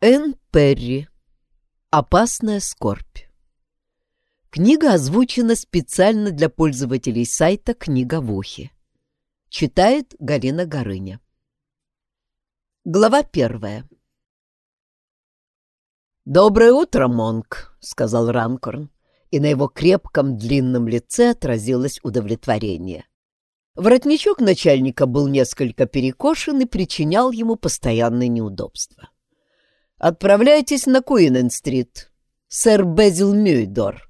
Энн Перри. Опасная скорбь. Книга озвучена специально для пользователей сайта «Книга в ухе». Читает Галина Горыня. Глава первая. «Доброе утро, Монк», — сказал Ранкорн, и на его крепком длинном лице отразилось удовлетворение. Воротничок начальника был несколько перекошен и причинял ему постоянные неудобства. «Отправляйтесь на Куинен-стрит. Сэр Безил Мюйдор».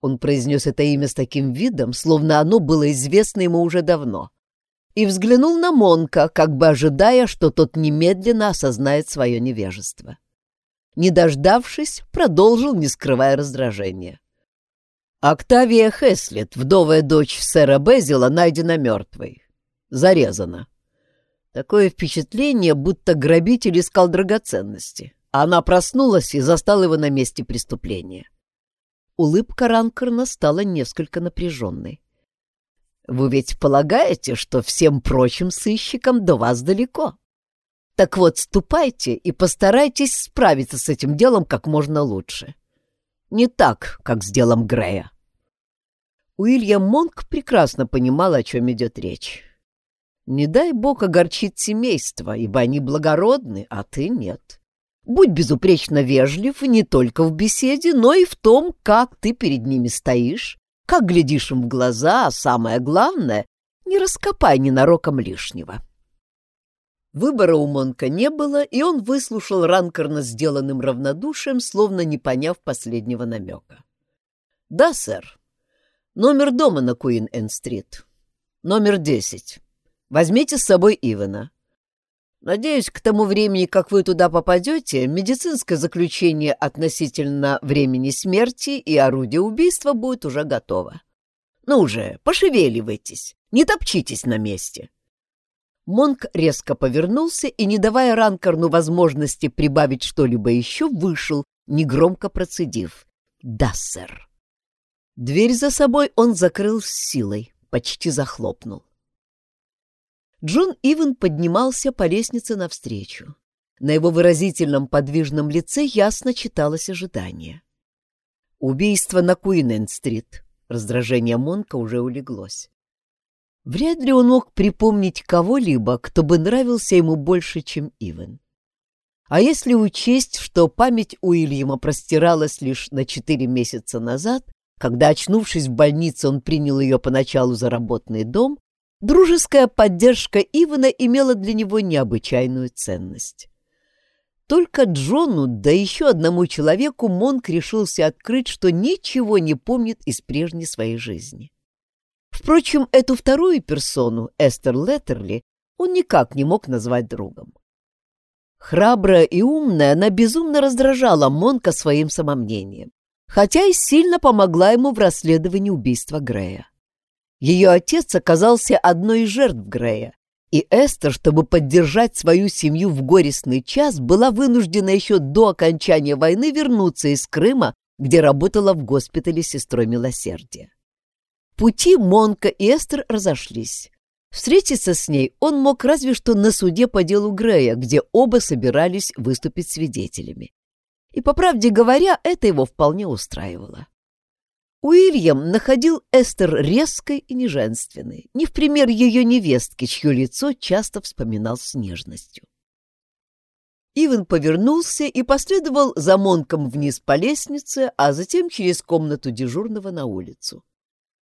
Он произнес это имя с таким видом, словно оно было известно ему уже давно. И взглянул на Монка, как бы ожидая, что тот немедленно осознает свое невежество. Не дождавшись, продолжил, не скрывая раздражения. Октавия Хеслет, вдовая дочь сэра Безила, найдена мертвой. Зарезана. Такое впечатление, будто грабитель искал драгоценности. Она проснулась и застала его на месте преступления. Улыбка Ранкерна стала несколько напряженной. «Вы ведь полагаете, что всем прочим сыщикам до вас далеко? Так вот, ступайте и постарайтесь справиться с этим делом как можно лучше. Не так, как с делом Грея». Уильям Монк прекрасно понимал, о чем идет речь. Не дай бог огорчить семейство, ибо они благородны, а ты нет. Будь безупречно вежлив не только в беседе, но и в том, как ты перед ними стоишь, как глядишь им в глаза, а самое главное, не раскопай ненароком лишнего. Выбора у Монка не было, и он выслушал ранкерно сделанным равнодушием, словно не поняв последнего намека. «Да, сэр. Номер дома на Куин-Энн-стрит. Номер десять. Возьмите с собой Ивана. Надеюсь, к тому времени, как вы туда попадете, медицинское заключение относительно времени смерти и орудия убийства будет уже готово. Ну уже, пошевеливайтесь, не топчитесь на месте. Монк резко повернулся и, не давая Ранкарну возможности прибавить что-либо еще, вышел, негромко процедив. «Да, сэр». Дверь за собой он закрыл с силой, почти захлопнул. Джон Ивен поднимался по лестнице навстречу. На его выразительном подвижном лице ясно читалось ожидание. «Убийство на Куинен-стрит», — раздражение Монка уже улеглось. Вряд ли он мог припомнить кого-либо, кто бы нравился ему больше, чем Ивен. А если учесть, что память Уильяма простиралась лишь на четыре месяца назад, когда, очнувшись в больнице, он принял ее поначалу за работный дом, Дружеская поддержка Ивана имела для него необычайную ценность. Только Джону, да еще одному человеку, Монк решился открыть, что ничего не помнит из прежней своей жизни. Впрочем, эту вторую персону, Эстер Леттерли, он никак не мог назвать другом. Храбрая и умная, она безумно раздражала Монка своим самомнением, хотя и сильно помогла ему в расследовании убийства Грея. Ее отец оказался одной из жертв Грея, и Эстер, чтобы поддержать свою семью в горестный час, была вынуждена еще до окончания войны вернуться из Крыма, где работала в госпитале сестрой милосердия. Пути Монка и Эстер разошлись. Встретиться с ней он мог разве что на суде по делу Грея, где оба собирались выступить свидетелями. И, по правде говоря, это его вполне устраивало. Уильям находил Эстер резкой и неженственной, не в пример ее невестки, чье лицо часто вспоминал с нежностью. Иван повернулся и последовал за Монком вниз по лестнице, а затем через комнату дежурного на улицу.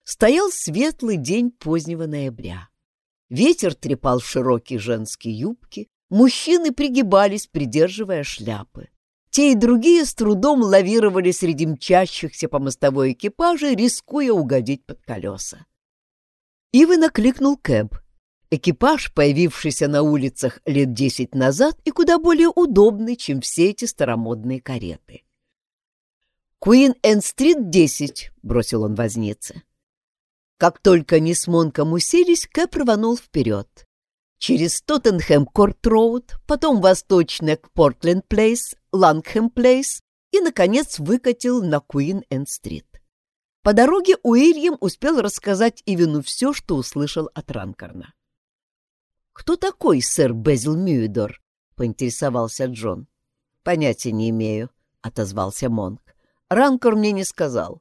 Стоял светлый день позднего ноября. Ветер трепал широкие женские юбки, мужчины пригибались, придерживая шляпы. Те и другие с трудом лавировали среди мчащихся по мостовой экипажей, рискуя угодить под колеса. Ивы накликнул Кэб. Экипаж, появившийся на улицах лет десять назад и куда более удобный, чем все эти старомодные кареты. «Куин-Энн-стрит, 10», — бросил он вознице. Как только они с Монком уселись, Кэп рванул вперед через Тоттенхэм-Корт-Роуд, потом восточно к Портленд-Плейс, Лангхэм-Плейс и, наконец, выкатил на Куин-Энн-стрит. По дороге Уильям успел рассказать Ивэну все, что услышал от Ранкарна. «Кто такой сэр Безил Мюидор?» — поинтересовался Джон. Понятия не имею, — отозвался Монк. Ранкор мне не сказал.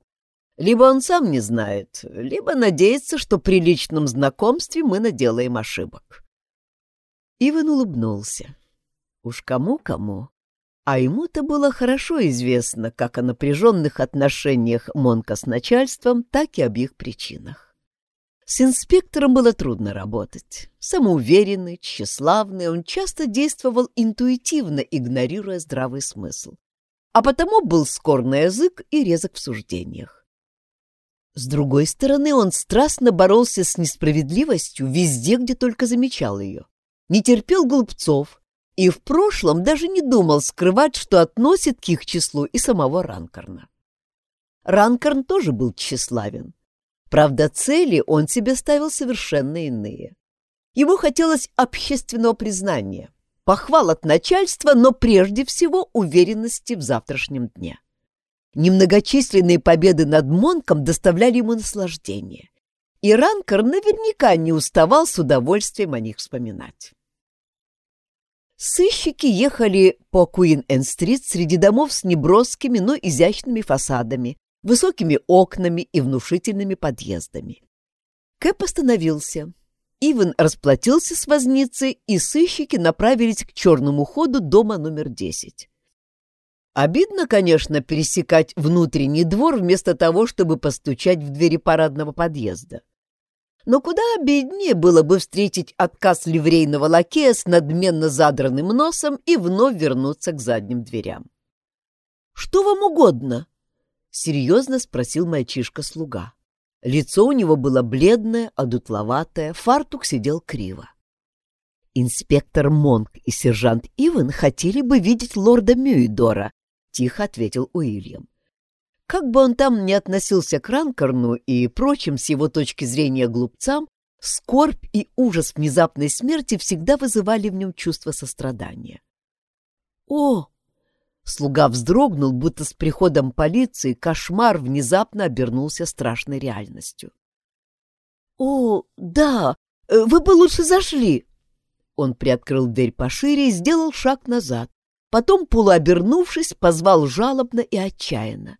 Либо он сам не знает, либо надеется, что при личном знакомстве мы наделаем ошибок. Иван улыбнулся. Уж кому-кому, а ему-то было хорошо известно как о напряженных отношениях Монка с начальством, так и об их причинах. С инспектором было трудно работать. Самоуверенный, тщеславный, он часто действовал интуитивно, игнорируя здравый смысл. А потому был скор на язык и резок в суждениях. С другой стороны, он страстно боролся с несправедливостью везде, где только замечал ее. Не терпел глупцов и в прошлом даже не думал скрывать, что относит к их числу и самого Ранкорна. Ранкорн тоже был тщеславен. Правда, цели он себе ставил совершенно иные. Ему хотелось общественного признания, похвал от начальства, но прежде всего уверенности в завтрашнем дне. Немногочисленные победы над Монком доставляли ему наслаждение, и Ранкер наверняка не уставал с удовольствием о них вспоминать. Сыщики ехали по Куин-Эн-Стрит среди домов с неброскими, но изящными фасадами, высокими окнами и внушительными подъездами. Кэп остановился. Иван расплатился с возницей, и сыщики направились к черному ходу дома номер 10. Обидно, конечно, пересекать внутренний двор вместо того, чтобы постучать в двери парадного подъезда. Но куда обиднее было бы встретить отказ ливрейного лакея с надменно задранным носом и вновь вернуться к задним дверям. «Что вам угодно?» — серьезно спросил мальчишка-слуга. Лицо у него было бледное, одутловатое, фартук сидел криво. «Инспектор Монк и сержант Иван хотели бы видеть лорда Мюидора», — тихо ответил Уильям. Как бы он там ни относился к Ранкорну и прочим с его точки зрения глупцам, скорбь и ужас внезапной смерти всегда вызывали в нем чувство сострадания. «О!» Слуга вздрогнул, будто с приходом полиции кошмар внезапно обернулся страшной реальностью. «О, да, вы бы лучше зашли!» Он приоткрыл дверь пошире и сделал шаг назад. Потом, полуобернувшись, позвал жалобно и отчаянно.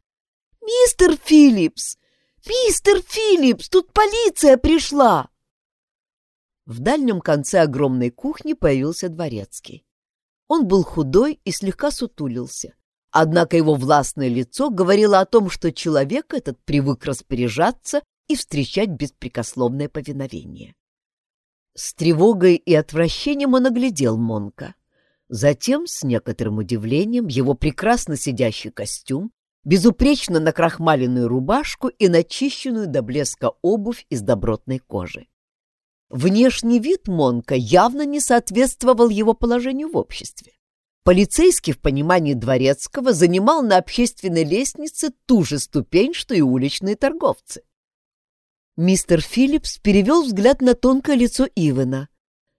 «Мистер Филлипс! Мистер Филлипс! Тут полиция пришла!» В дальнем конце огромной кухни появился дворецкий. Он был худой и слегка сутулился. Однако его властное лицо говорило о том, что человек этот привык распоряжаться и встречать беспрекословное повиновение. С тревогой и отвращением он оглядел Монка. Затем, с некоторым удивлением, его прекрасно сидящий костюм, безупречно накрахмаленную рубашку и начищенную до блеска обувь из добротной кожи. Внешний вид Монка явно не соответствовал его положению в обществе. Полицейский в понимании дворецкого занимал на общественной лестнице ту же ступень, что и уличные торговцы. Мистер Филлипс перевел взгляд на тонкое лицо Ивана.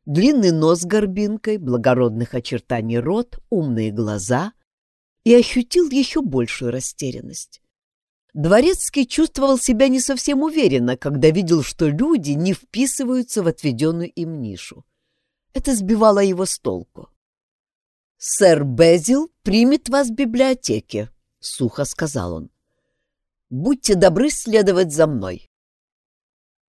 Длинный нос с горбинкой, благородных очертаний рот, умные глаза — и ощутил еще большую растерянность. Дворецкий чувствовал себя не совсем уверенно, когда видел, что люди не вписываются в отведенную им нишу. Это сбивало его с толку. «Сэр Безил примет вас в библиотеке», — сухо сказал он. «Будьте добры следовать за мной».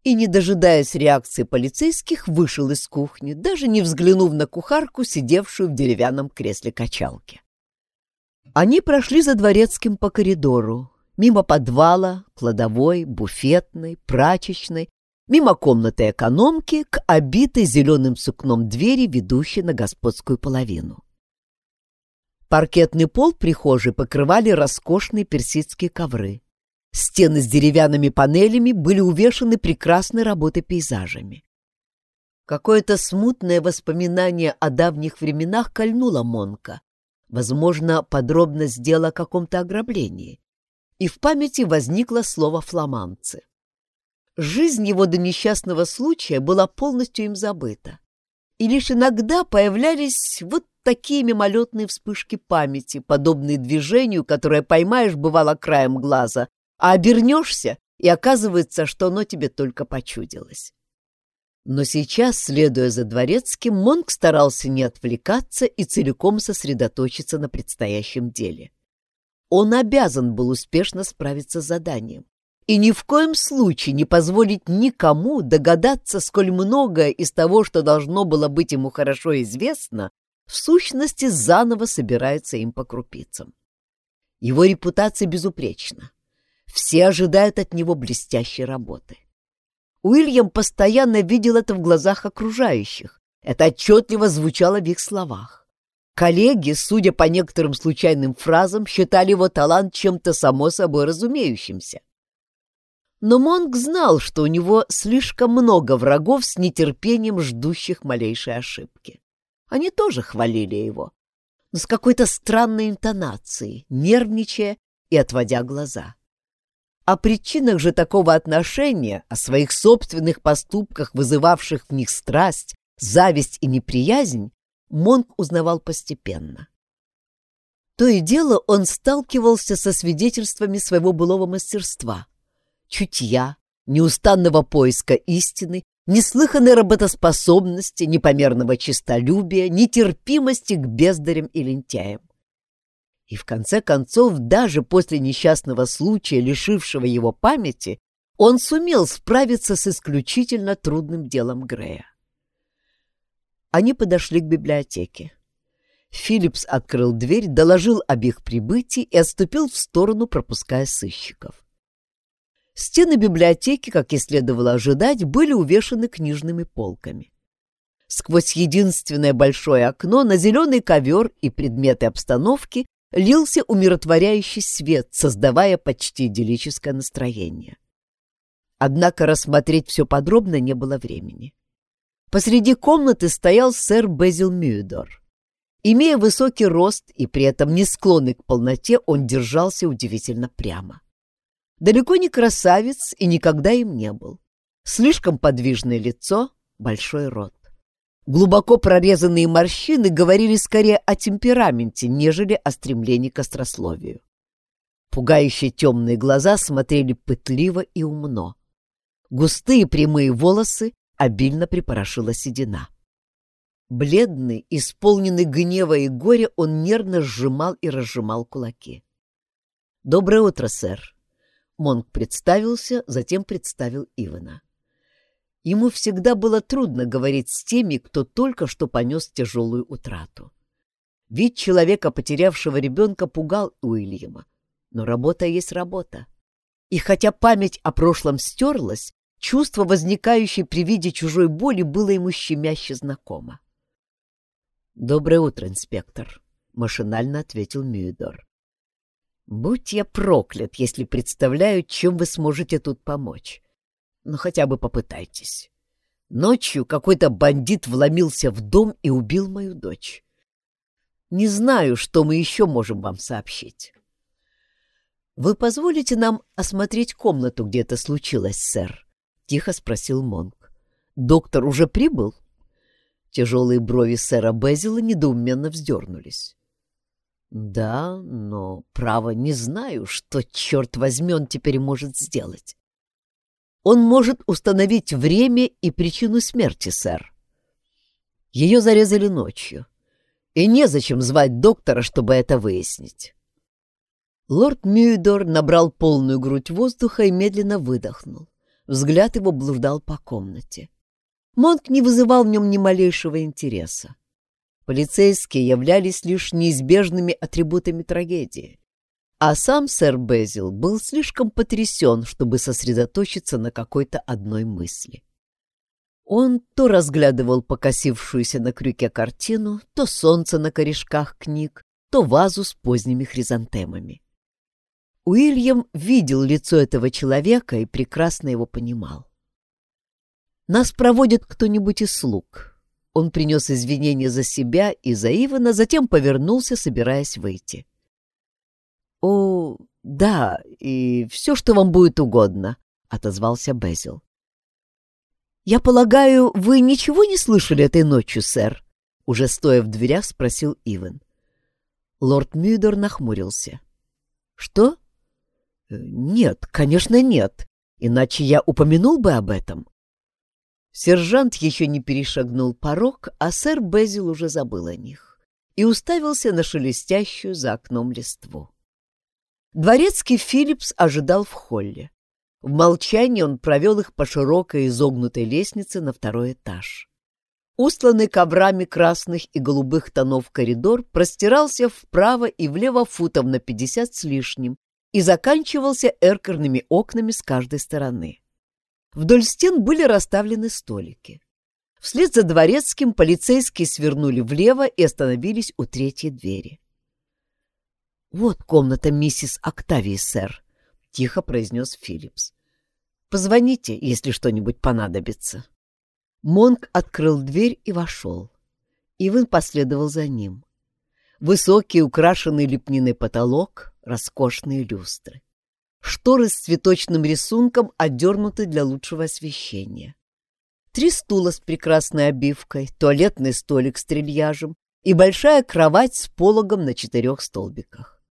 И, не дожидаясь реакции полицейских, вышел из кухни, даже не взглянув на кухарку, сидевшую в деревянном кресле качалки. Они прошли за дворецким по коридору, мимо подвала, кладовой, буфетной, прачечной, мимо комнаты экономки к обитой зеленым сукном двери, ведущей на господскую половину. Паркетный пол прихожей покрывали роскошные персидские ковры. Стены с деревянными панелями были увешаны прекрасной работой пейзажами. Какое-то смутное воспоминание о давних временах кольнуло Монка, Возможно, подробность дела о каком-то ограблении. И в памяти возникло слово «фламандцы». Жизнь его до несчастного случая была полностью им забыта. И лишь иногда появлялись вот такие мимолетные вспышки памяти, подобные движению, которое поймаешь, бывало, краем глаза, а обернешься, и оказывается, что оно тебе только почудилось. Но сейчас, следуя за дворецким, Монк старался не отвлекаться и целиком сосредоточиться на предстоящем деле. Он обязан был успешно справиться с заданием и ни в коем случае не позволить никому догадаться, сколь многое из того, что должно было быть ему хорошо известно, в сущности заново собирается им по крупицам. Его репутация безупречна. Все ожидают от него блестящей работы. Уильям постоянно видел это в глазах окружающих. Это отчетливо звучало в их словах. Коллеги, судя по некоторым случайным фразам, считали его талант чем-то само собой разумеющимся. Но Монг знал, что у него слишком много врагов с нетерпением ждущих малейшей ошибки. Они тоже хвалили его, но с какой-то странной интонацией, нервничая и отводя глаза. О причинах же такого отношения, о своих собственных поступках, вызывавших в них страсть, зависть и неприязнь, Монг узнавал постепенно. То и дело он сталкивался со свидетельствами своего былого мастерства — чутья, неустанного поиска истины, неслыханной работоспособности, непомерного честолюбия, нетерпимости к бездарям и лентяям. И в конце концов, даже после несчастного случая, лишившего его памяти, он сумел справиться с исключительно трудным делом Грея. Они подошли к библиотеке. Филлипс открыл дверь, доложил об их прибытии и отступил в сторону, пропуская сыщиков. Стены библиотеки, как и следовало ожидать, были увешаны книжными полками. Сквозь единственное большое окно на зеленый ковер и предметы обстановки лился умиротворяющий свет, создавая почти идиллическое настроение. Однако рассмотреть все подробно не было времени. Посреди комнаты стоял сэр Безил Мюдор. Имея высокий рост и при этом не склонный к полноте, он держался удивительно прямо. Далеко не красавец и никогда им не был. Слишком подвижное лицо, большой рот. Глубоко прорезанные морщины говорили скорее о темпераменте, нежели о стремлении к острословию. Пугающие темные глаза смотрели пытливо и умно. Густые прямые волосы обильно припорошила седина. Бледный, исполненный гнева и горя, он нервно сжимал и разжимал кулаки. «Доброе утро, сэр!» Монг представился, затем представил Ивана. Ему всегда было трудно говорить с теми, кто только что понес тяжелую утрату. Вид человека, потерявшего ребенка, пугал Уильяма. Но работа есть работа. И хотя память о прошлом стерлась, чувство, возникающее при виде чужой боли, было ему щемяще знакомо. «Доброе утро, инспектор», — машинально ответил Мюидор. Будь я проклят, если представляю, чем вы сможете тут помочь. Ну, хотя бы попытайтесь. Ночью какой-то бандит вломился в дом и убил мою дочь. Не знаю, что мы еще можем вам сообщить. Вы позволите нам осмотреть комнату, где это случилось, сэр? Тихо спросил Монк. Доктор уже прибыл? Тяжелые брови сэра Безила недоуменно вздернулись. Да, но, право, не знаю, что, черт возьми, теперь может сделать. Он может установить время и причину смерти, сэр. Ее зарезали ночью, и незачем звать доктора, чтобы это выяснить. Лорд Мюидор набрал полную грудь воздуха и медленно выдохнул. Взгляд его блуждал по комнате. Монк не вызывал в нем ни малейшего интереса. Полицейские являлись лишь неизбежными атрибутами трагедии. А сам сэр Безил был слишком потрясен, чтобы сосредоточиться на какой-то одной мысли. Он то разглядывал покосившуюся на крюке картину, то солнце на корешках книг, то вазу с поздними хризантемами. Уильям видел лицо этого человека и прекрасно его понимал. «Нас проводит кто-нибудь из слуг», он принес извинения за себя и за Ивана, затем повернулся, собираясь выйти. «О, да, и все, что вам будет угодно», — отозвался Безил. «Я полагаю, вы ничего не слышали этой ночью, сэр?» Уже стоя в дверях, спросил Иван. Лорд Мюдор нахмурился. «Что?» «Нет, конечно, нет, иначе я упомянул бы об этом». Сержант еще не перешагнул порог, а сэр Безил уже забыл о них и уставился на шелестящую за окном листву. Дворецкий Филлипс ожидал в холле. В молчании он провел их по широкой изогнутой лестнице на второй этаж. Устланный коврами красных и голубых тонов коридор простирался вправо и влево футов на пятьдесят с лишним и заканчивался эркерными окнами с каждой стороны. Вдоль стен были расставлены столики. Вслед за дворецким полицейские свернули влево и остановились у третьей двери. «Вот комната миссис Октавии, сэр», — тихо произнес Филлипс. «Позвоните, если что-нибудь понадобится». Монк открыл дверь и вошел. Иван последовал за ним. Высокий, украшенный лепниной потолок, роскошные люстры. Шторы с цветочным рисунком отдернуты для лучшего освещения. Три стула с прекрасной обивкой, туалетный столик с трильяжем и большая кровать с пологом на четырех столбиках.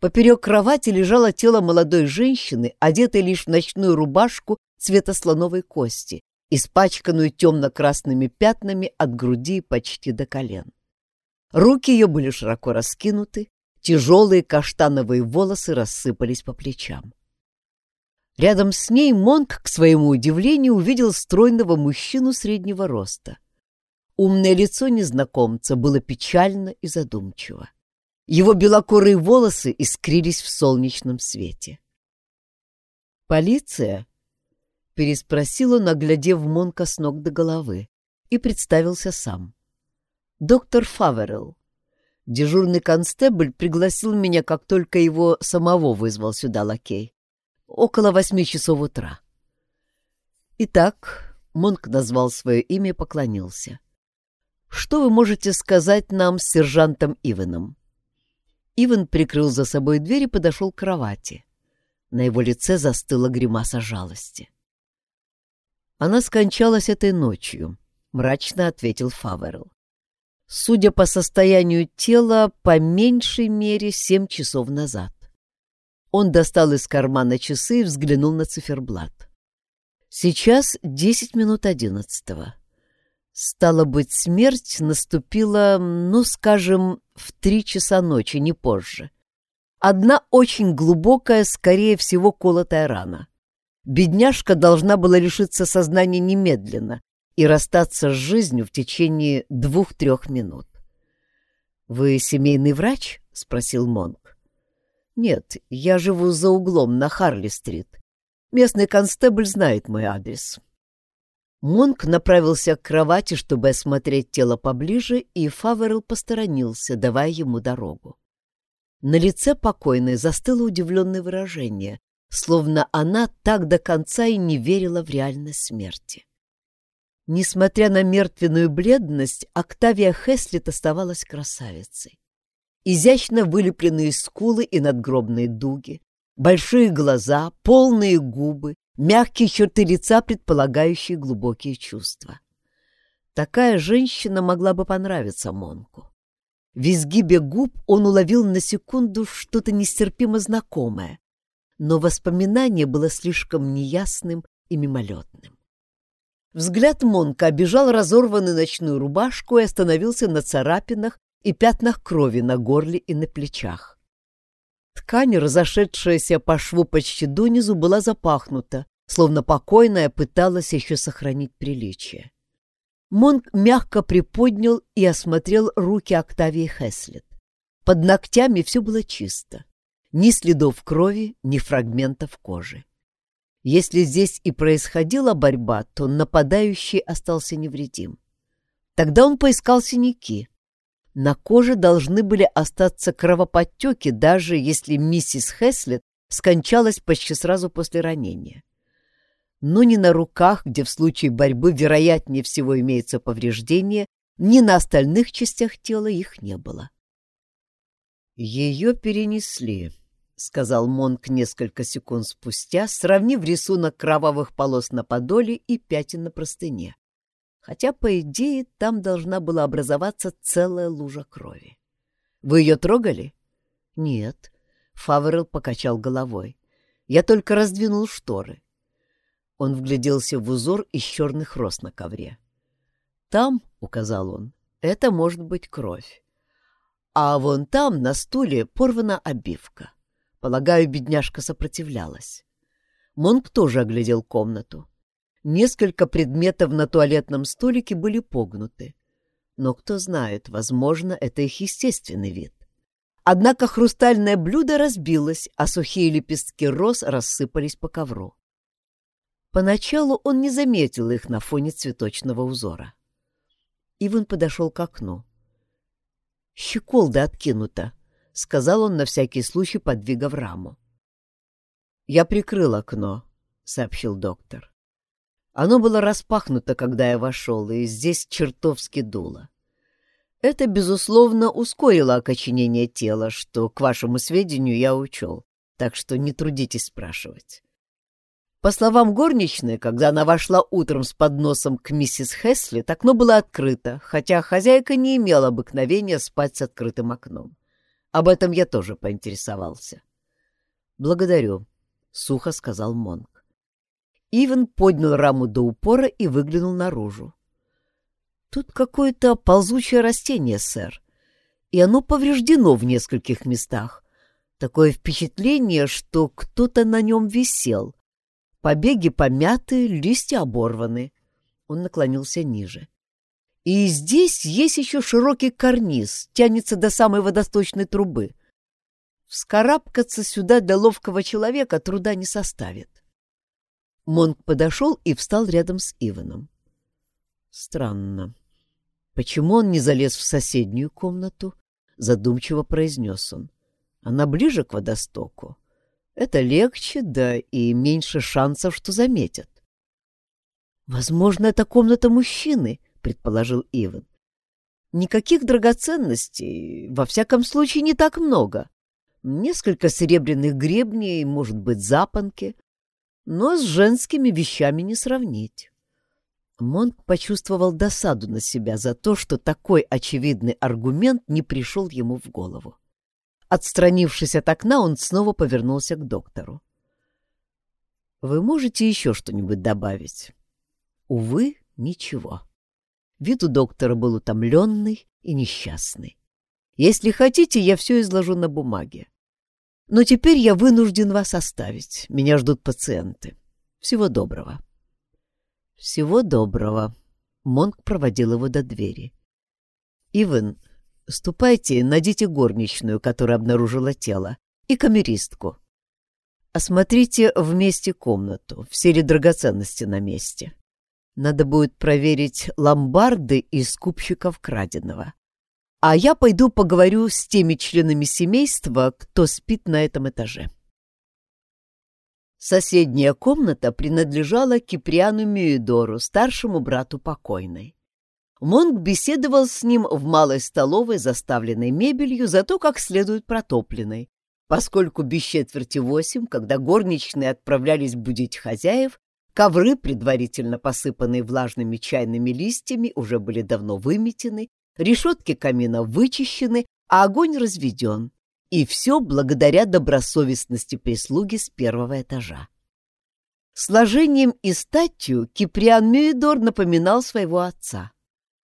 Поперек кровати лежало тело молодой женщины, одетой лишь в ночную рубашку цвета слоновой кости, испачканную темно-красными пятнами от груди почти до колен. Руки ее были широко раскинуты, Тяжелые каштановые волосы рассыпались по плечам. Рядом с ней Монк, к своему удивлению, увидел стройного мужчину среднего роста. Умное лицо незнакомца было печально и задумчиво. Его белокурые волосы искрились в солнечном свете. «Полиция?» — переспросил он, оглядев Монка с ног до головы, и представился сам. «Доктор Фаверелл, Дежурный констебль пригласил меня, как только его самого вызвал сюда лакей. Около восьми часов утра. Итак, Монк назвал свое имя и поклонился. «Что вы можете сказать нам с сержантом Иваном?» Иван прикрыл за собой дверь и подошел к кровати. На его лице застыла гримаса жалости. «Она скончалась этой ночью», — мрачно ответил Фаверл. Судя по состоянию тела, по меньшей мере семь часов назад. Он достал из кармана часы и взглянул на циферблат. Сейчас десять минут одиннадцатого. Стало быть, смерть наступила, ну, скажем, в три часа ночи, не позже. Одна очень глубокая, скорее всего, колотая рана. Бедняжка должна была лишиться сознания немедленно, и расстаться с жизнью в течение двух-трех минут. «Вы семейный врач?» — спросил Монк. «Нет, я живу за углом на Харли-стрит. Местный констебль знает мой адрес». Монк направился к кровати, чтобы осмотреть тело поближе, и Фаверл посторонился, давая ему дорогу. На лице покойной застыло удивленное выражение, словно она так до конца и не верила в реальность смерти. Несмотря на мертвенную бледность, Октавия Хеслит оставалась красавицей. Изящно вылепленные скулы и надгробные дуги, большие глаза, полные губы, мягкие черты лица, предполагающие глубокие чувства. Такая женщина могла бы понравиться Монку. В изгибе губ он уловил на секунду что-то нестерпимо знакомое, но воспоминание было слишком неясным и мимолетным. Взгляд Монка обежал разорванную ночную рубашку и остановился на царапинах и пятнах крови на горле и на плечах. Ткань, разошедшаяся по шву почти донизу, была запахнута, словно покойная пыталась еще сохранить приличие. Монк мягко приподнял и осмотрел руки Октавии Хеслет. Под ногтями все было чисто. Ни следов крови, ни фрагментов кожи. Если здесь и происходила борьба, то нападающий остался невредим. Тогда он поискал синяки. На коже должны были остаться кровоподтеки, даже если миссис Хеслет скончалась почти сразу после ранения. Но ни на руках, где в случае борьбы вероятнее всего имеется повреждение, ни на остальных частях тела их не было. Ее перенесли, — сказал Монк несколько секунд спустя, сравнив рисунок кровавых полос на подоле и пятен на простыне. Хотя, по идее, там должна была образоваться целая лужа крови. «Вы ее трогали?» «Нет», — Фаверел покачал головой. «Я только раздвинул шторы». Он вгляделся в узор из черных роз на ковре. «Там, — указал он, — это может быть кровь. А вон там, на стуле, порвана обивка. Полагаю, бедняжка сопротивлялась. Монк тоже оглядел комнату. Несколько предметов на туалетном столике были погнуты. Но кто знает, возможно, это их естественный вид. Однако хрустальное блюдо разбилось, а сухие лепестки роз рассыпались по ковру. Поначалу он не заметил их на фоне цветочного узора. Иван подошел к окну. «Щеколда откинута», — сказал он на всякий случай, подвигав раму. «Я прикрыл окно», — сообщил доктор. Оно было распахнуто, когда я вошел, и здесь чертовски дуло. Это, безусловно, ускорило окоченение тела, что, к вашему сведению, я учел, так что не трудитесь спрашивать. По словам горничной, когда она вошла утром с подносом к миссис Хесли, окно было открыто, хотя хозяйка не имела обыкновения спать с открытым окном. Об этом я тоже поинтересовался. «Благодарю», — сухо сказал Монк. Иван поднял раму до упора и выглянул наружу. «Тут какое-то ползучее растение, сэр, и оно повреждено в нескольких местах. Такое впечатление, что кто-то на нем висел» Побеги помяты, листья оборваны. Он наклонился ниже. И здесь есть еще широкий карниз, тянется до самой водосточной трубы. Вскарабкаться сюда для ловкого человека труда не составит. Монк подошел и встал рядом с Иваном. Странно. Почему он не залез в соседнюю комнату? Задумчиво произнес он. Она ближе к водостоку. Это легче, да и меньше шансов, что заметят. «Возможно, это комната мужчины», — предположил Иван. «Никаких драгоценностей, во всяком случае, не так много. Несколько серебряных гребней, может быть, запонки, но с женскими вещами не сравнить». Монк почувствовал досаду на себя за то, что такой очевидный аргумент не пришел ему в голову. Отстранившись от окна, он снова повернулся к доктору. «Вы можете еще что-нибудь добавить?» Увы, ничего. Вид у доктора был утомленный и несчастный. Если хотите, я все изложу на бумаге. Но теперь я вынужден вас оставить. Меня ждут пациенты. Всего доброго. Всего доброго. Монк проводил его до двери. Иван, Ступайте, найдите горничную, которая обнаружила тело, и камеристку. Осмотрите вместе комнату, все ли драгоценности на месте. Надо будет проверить ломбарды и скупщиков краденого. А я пойду поговорю с теми членами семейства, кто спит на этом этаже. Соседняя комната принадлежала Киприану Мюидору, старшему брату покойной. Монг беседовал с ним в малой столовой, заставленной мебелью, зато как следует протопленной, поскольку без четверти восемь, когда горничные отправлялись будить хозяев, ковры, предварительно посыпанные влажными чайными листьями, уже были давно выметены, решетки камина вычищены, а огонь разведен. И все благодаря добросовестности прислуги с первого этажа. Сложением и статью Киприан Мюидор напоминал своего отца.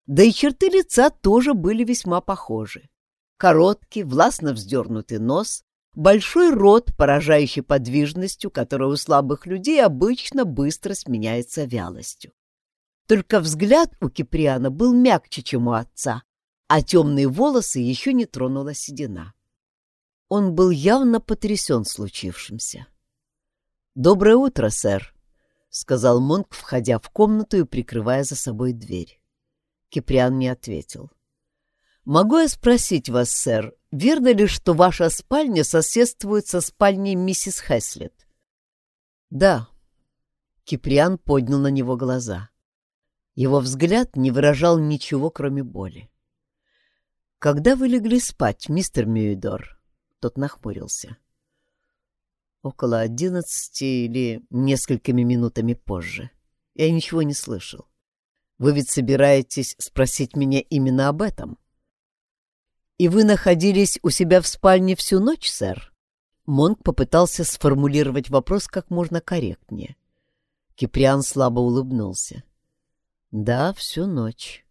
Да и черты лица тоже были весьма похожи. Короткий, властно вздернутый нос, большой рот, поражающий подвижностью, которая у слабых людей обычно быстро сменяется вялостью. Только взгляд у Киприана был мягче, чем у отца, а темные волосы еще не тронула седина. Он был явно потрясен случившимся. «Доброе утро, сэр», — сказал Монк, входя в комнату и прикрывая за собой дверь. Киприан не ответил. «Могу я спросить вас, сэр, верно ли, что ваша спальня соседствует со спальней миссис Хэслет?» «Да». Киприан поднял на него глаза. Его взгляд не выражал ничего, кроме боли. «Когда вы легли спать, мистер Мюидор?» Тот нахмурился. «Около одиннадцати или несколькими минутами позже. Я ничего не слышал. Вы ведь собираетесь спросить меня именно об этом? И вы находились у себя в спальне всю ночь, сэр? Монк попытался сформулировать вопрос как можно корректнее. Киприан слабо улыбнулся. «Да, всю ночь.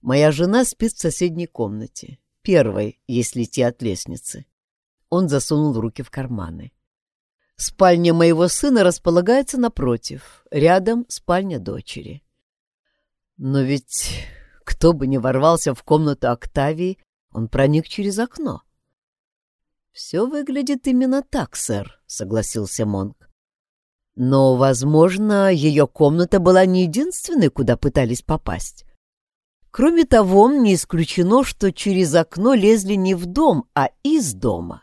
Моя жена спит в соседней комнате, первой, если идти от лестницы». Он засунул руки в карманы. «Спальня моего сына располагается напротив, рядом спальня дочери. Но ведь кто бы ни ворвался в комнату Октавии, он проник через окно». «Все выглядит именно так, сэр», — согласился Монк. Но, возможно, ее комната была не единственной, куда пытались попасть. Кроме того, не исключено, что через окно лезли не в дом, а из дома.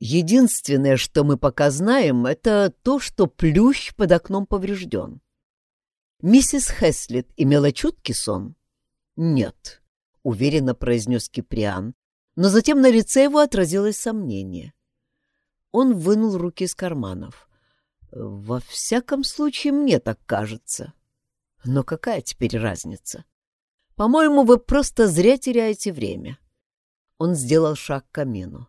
Единственное, что мы пока знаем, это то, что плющ под окном поврежден. Миссис Хеслет имела чуткий сон? Нет, — уверенно произнес Киприан, но затем на лице его отразилось сомнение. Он вынул руки из карманов. Во всяком случае, мне так кажется. Но какая теперь разница? По-моему, вы просто зря теряете время. Он сделал шаг к камину.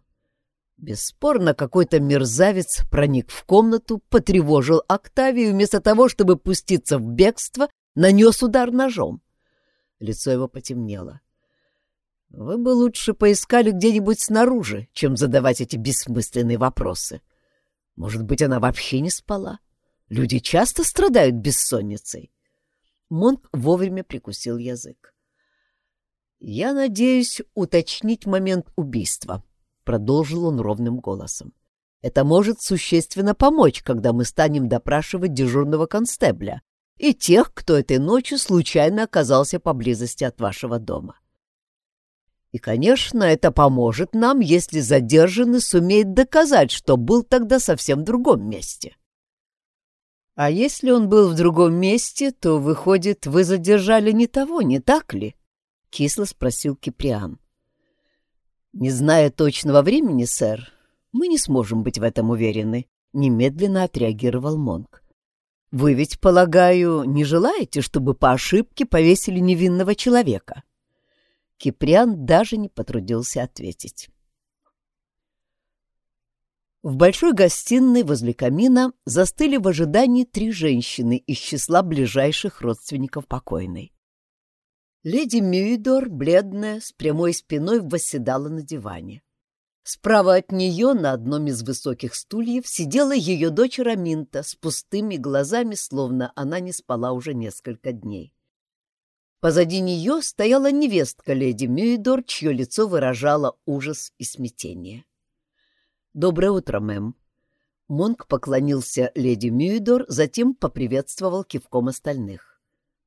Бесспорно, какой-то мерзавец проник в комнату, потревожил Октавию, вместо того, чтобы пуститься в бегство, нанес удар ножом. Лицо его потемнело. Вы бы лучше поискали где-нибудь снаружи, чем задавать эти бессмысленные вопросы. Может быть, она вообще не спала? Люди часто страдают бессонницей. Монк вовремя прикусил язык. «Я надеюсь уточнить момент убийства», — продолжил он ровным голосом. «Это может существенно помочь, когда мы станем допрашивать дежурного констебля и тех, кто этой ночью случайно оказался поблизости от вашего дома. И, конечно, это поможет нам, если задержанный сумеет доказать, что был тогда совсем в другом месте. А если он был в другом месте, то, выходит, вы задержали не того, не так ли? Кисло спросил Киприан. Не зная точного времени, сэр, мы не сможем быть в этом уверены, немедленно отреагировал Монк. Вы ведь, полагаю, не желаете, чтобы по ошибке повесили невинного человека? — Киприан даже не потрудился ответить. В большой гостиной возле камина застыли в ожидании три женщины из числа ближайших родственников покойной. Леди Мюидор, бледная, с прямой спиной восседала на диване. Справа от нее на одном из высоких стульев сидела ее дочь Раминта с пустыми глазами, словно она не спала уже несколько дней. Позади нее стояла невестка леди Мюидор, чье лицо выражало ужас и смятение. «Доброе утро, мэм». Монк поклонился леди Мюидор, затем поприветствовал кивком остальных.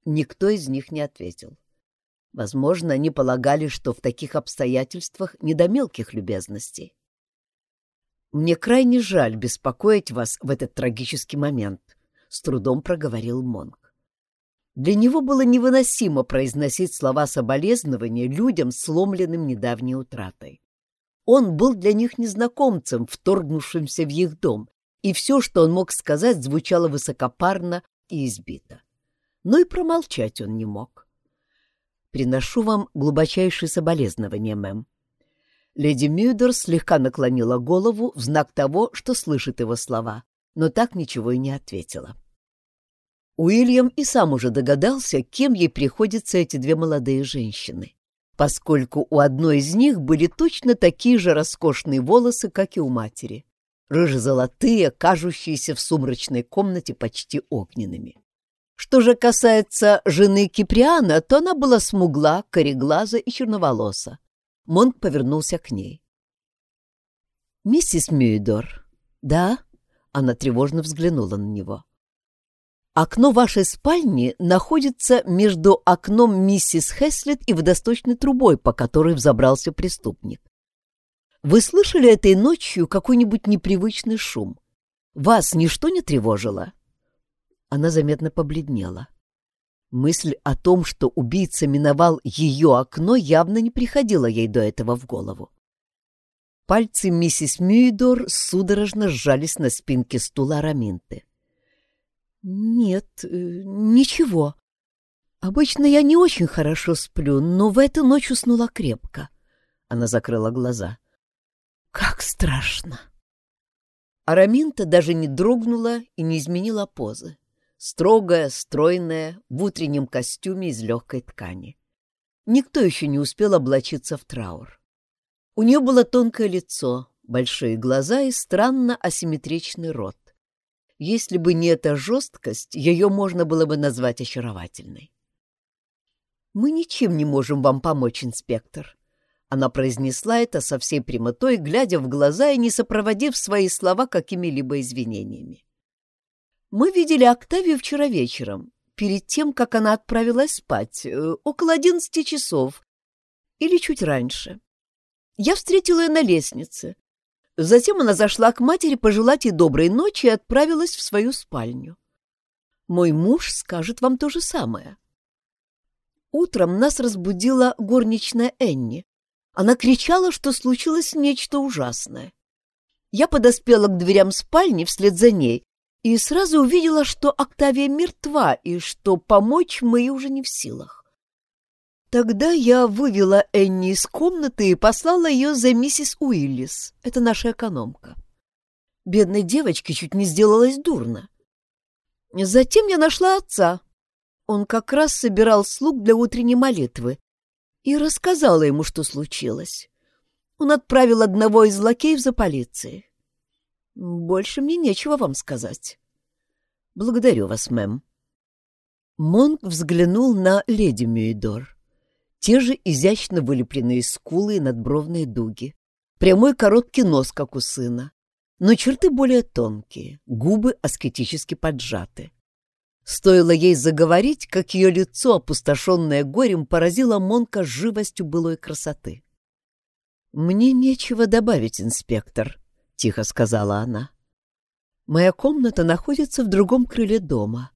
Никто из них не ответил. Возможно, они полагали, что в таких обстоятельствах не до мелких любезностей. «Мне крайне жаль беспокоить вас в этот трагический момент», — с трудом проговорил Монк. Для него было невыносимо произносить слова соболезнования людям, сломленным недавней утратой. Он был для них незнакомцем, вторгнувшимся в их дом, и все, что он мог сказать, звучало высокопарно и избито. Но и промолчать он не мог. «Приношу вам глубочайшие соболезнования, мэм». Леди Мюдер слегка наклонила голову в знак того, что слышит его слова, но так ничего и не ответила. Уильям и сам уже догадался, кем ей приходятся эти две молодые женщины, поскольку у одной из них были точно такие же роскошные волосы, как и у матери, рыжезолотые, кажущиеся в сумрачной комнате почти огненными. Что же касается жены Киприана, то она была смугла, кореглаза и черноволоса. Монк повернулся к ней. «Миссис Мюидор?» «Да?» Она тревожно взглянула на него. Окно вашей спальни находится между окном миссис Хеслет и водосточной трубой, по которой взобрался преступник. Вы слышали этой ночью какой-нибудь непривычный шум? Вас ничто не тревожило?» Она заметно побледнела. Мысль о том, что убийца миновал ее окно, явно не приходила ей до этого в голову. Пальцы миссис Мюидор судорожно сжались на спинке стула Раминты. «Нет, э, ничего. Обычно я не очень хорошо сплю, но в эту ночь уснула крепко». Она закрыла глаза. «Как страшно!» Араминта даже не дрогнула и не изменила позы. Строгая, стройная, в утреннем костюме из легкой ткани. Никто еще не успел облачиться в траур. У нее было тонкое лицо, большие глаза и странно асимметричный рот. Если бы не эта жесткость, ее можно было бы назвать очаровательной. «Мы ничем не можем вам помочь, инспектор». Она произнесла это со всей прямотой, глядя в глаза и не сопроводив свои слова какими-либо извинениями. «Мы видели Октавию вчера вечером, перед тем, как она отправилась спать, э, около одиннадцати часов или чуть раньше. Я встретила ее на лестнице. Затем она зашла к матери пожелать ей доброй ночи и отправилась в свою спальню. Мой муж скажет вам то же самое. Утром нас разбудила горничная Энни. Она кричала, что случилось нечто ужасное. Я подоспела к дверям спальни вслед за ней и сразу увидела, что Октавия мертва и что помочь мы уже не в силах. Тогда я вывела Энни из комнаты и послала ее за миссис Уиллис, это наша экономка. Бедной девочке чуть не сделалось дурно. Затем я нашла отца, он как раз собирал слуг для утренней молитвы и рассказала ему, что случилось. Он отправил одного из лакеев за полицией. Больше мне нечего вам сказать. Благодарю вас, мэм. Монк взглянул на леди Мюидор. Те же изящно вылепленные скулы и надбровные дуги. Прямой короткий нос, как у сына. Но черты более тонкие, губы аскетически поджаты. Стоило ей заговорить, как ее лицо, опустошенное горем, поразило Монка живостью былой красоты. «Мне нечего добавить, инспектор», — тихо сказала она. «Моя комната находится в другом крыле дома,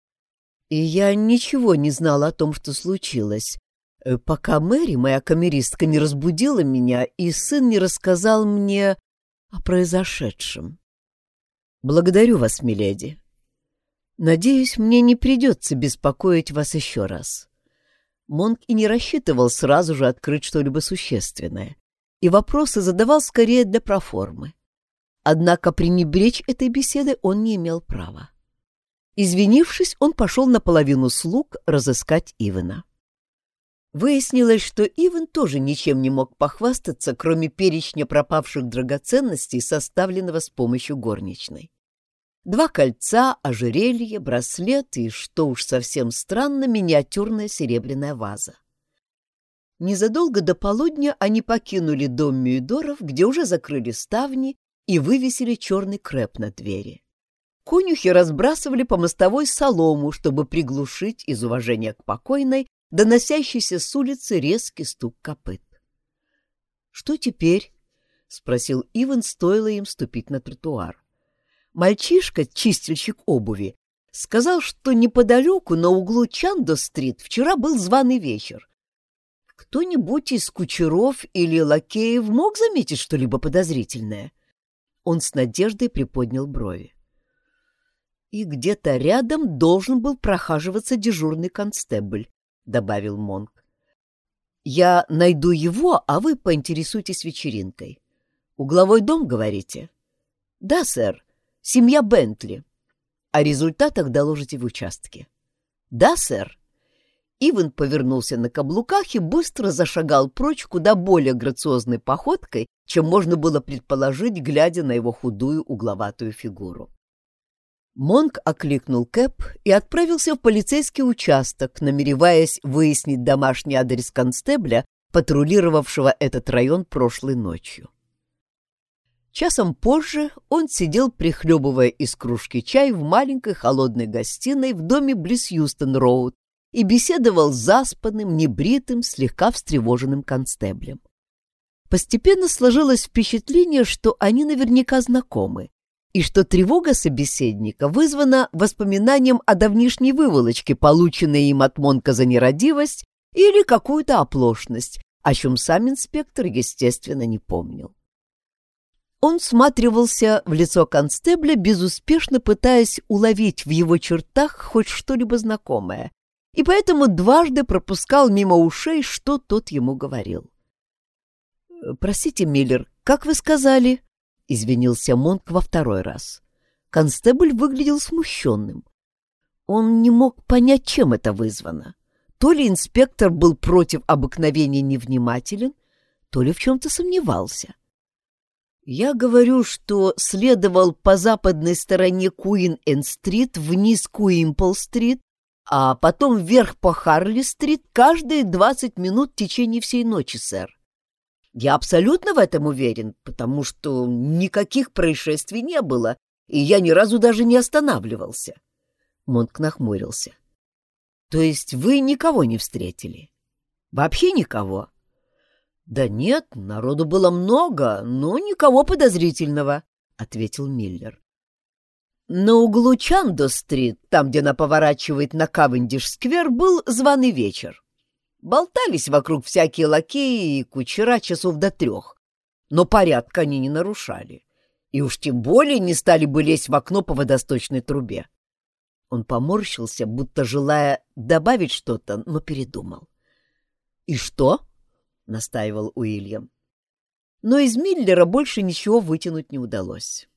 и я ничего не знала о том, что случилось, э, пока Мэри, моя камеристка, не разбудила меня, и сын не рассказал мне о произошедшем. Благодарю вас, миледи. Надеюсь, мне не придется беспокоить вас еще раз. Монк и не рассчитывал сразу же открыть что-либо существенное, и вопросы задавал скорее для проформы. Однако пренебречь этой беседой он не имел права. Извинившись, он пошел наполовину слуг разыскать Ивана. Выяснилось, что Иван тоже ничем не мог похвастаться, кроме перечня пропавших драгоценностей, составленного с помощью горничной. Два кольца, ожерелье, браслет и, что уж совсем странно, миниатюрная серебряная ваза. Незадолго до полудня они покинули дом Мюидоров, где уже закрыли ставни и вывесили черный крэп на двери. Конюхи разбрасывали по мостовой солому, чтобы приглушить из уважения к покойной доносящийся с улицы резкий стук копыт. «Что теперь?» — спросил Иван, стоило им ступить на тротуар. Мальчишка, чистильщик обуви, сказал, что неподалеку на углу Чандо-стрит вчера был званый вечер. Кто-нибудь из кучеров или лакеев мог заметить что-либо подозрительное? Он с надеждой приподнял брови. И где-то рядом должен был прохаживаться дежурный констебль, добавил Монк. Я найду его, а вы поинтересуйтесь вечеринкой. Угловой дом, говорите? Да, сэр. Семья Бентли. О результатах доложите в участке. Да, сэр. Иван повернулся на каблуках и быстро зашагал прочь куда более грациозной походкой, чем можно было предположить, глядя на его худую угловатую фигуру. Монк окликнул Кэп и отправился в полицейский участок, намереваясь выяснить домашний адрес констебля, патрулировавшего этот район прошлой ночью. Часом позже он сидел, прихлебывая из кружки чай в маленькой холодной гостиной в доме близ Юстон-Роуд и беседовал с заспанным, небритым, слегка встревоженным констеблем. Постепенно сложилось впечатление, что они наверняка знакомы, и что тревога собеседника вызвана воспоминанием о давнишней выволочке, полученной им от Монка за нерадивость или какую-то оплошность, о чем сам инспектор, естественно, не помнил. Он всматривался в лицо констебля, безуспешно пытаясь уловить в его чертах хоть что-либо знакомое, и поэтому дважды пропускал мимо ушей, что тот ему говорил. «Простите, Миллер, как вы сказали?» — извинился Монк во второй раз. Констебль выглядел смущенным. Он не мог понять, чем это вызвано. То ли инспектор был против обыкновения невнимателен, то ли в чем-то сомневался. Я говорю, что следовал по западной стороне Куин-Энд-Стрит вниз Куимпл-Стрит, а потом вверх по Харли-Стрит каждые двадцать минут в течение всей ночи, сэр. Я абсолютно в этом уверен, потому что никаких происшествий не было, и я ни разу даже не останавливался. Монк нахмурился. То есть вы никого не встретили? Вообще никого? Да нет, народу было много, но никого подозрительного, ответил Миллер. На углу Чандо-стрит, там, где она поворачивает на Кавендиш-сквер, был званый вечер. Болтались вокруг всякие лакеи и кучера часов до трех, но порядка они не нарушали. И уж тем более не стали бы лезть в окно по водосточной трубе. Он поморщился, будто желая добавить что-то, но передумал. «И что?» — настаивал Уильям. Но из Миллера больше ничего вытянуть не удалось.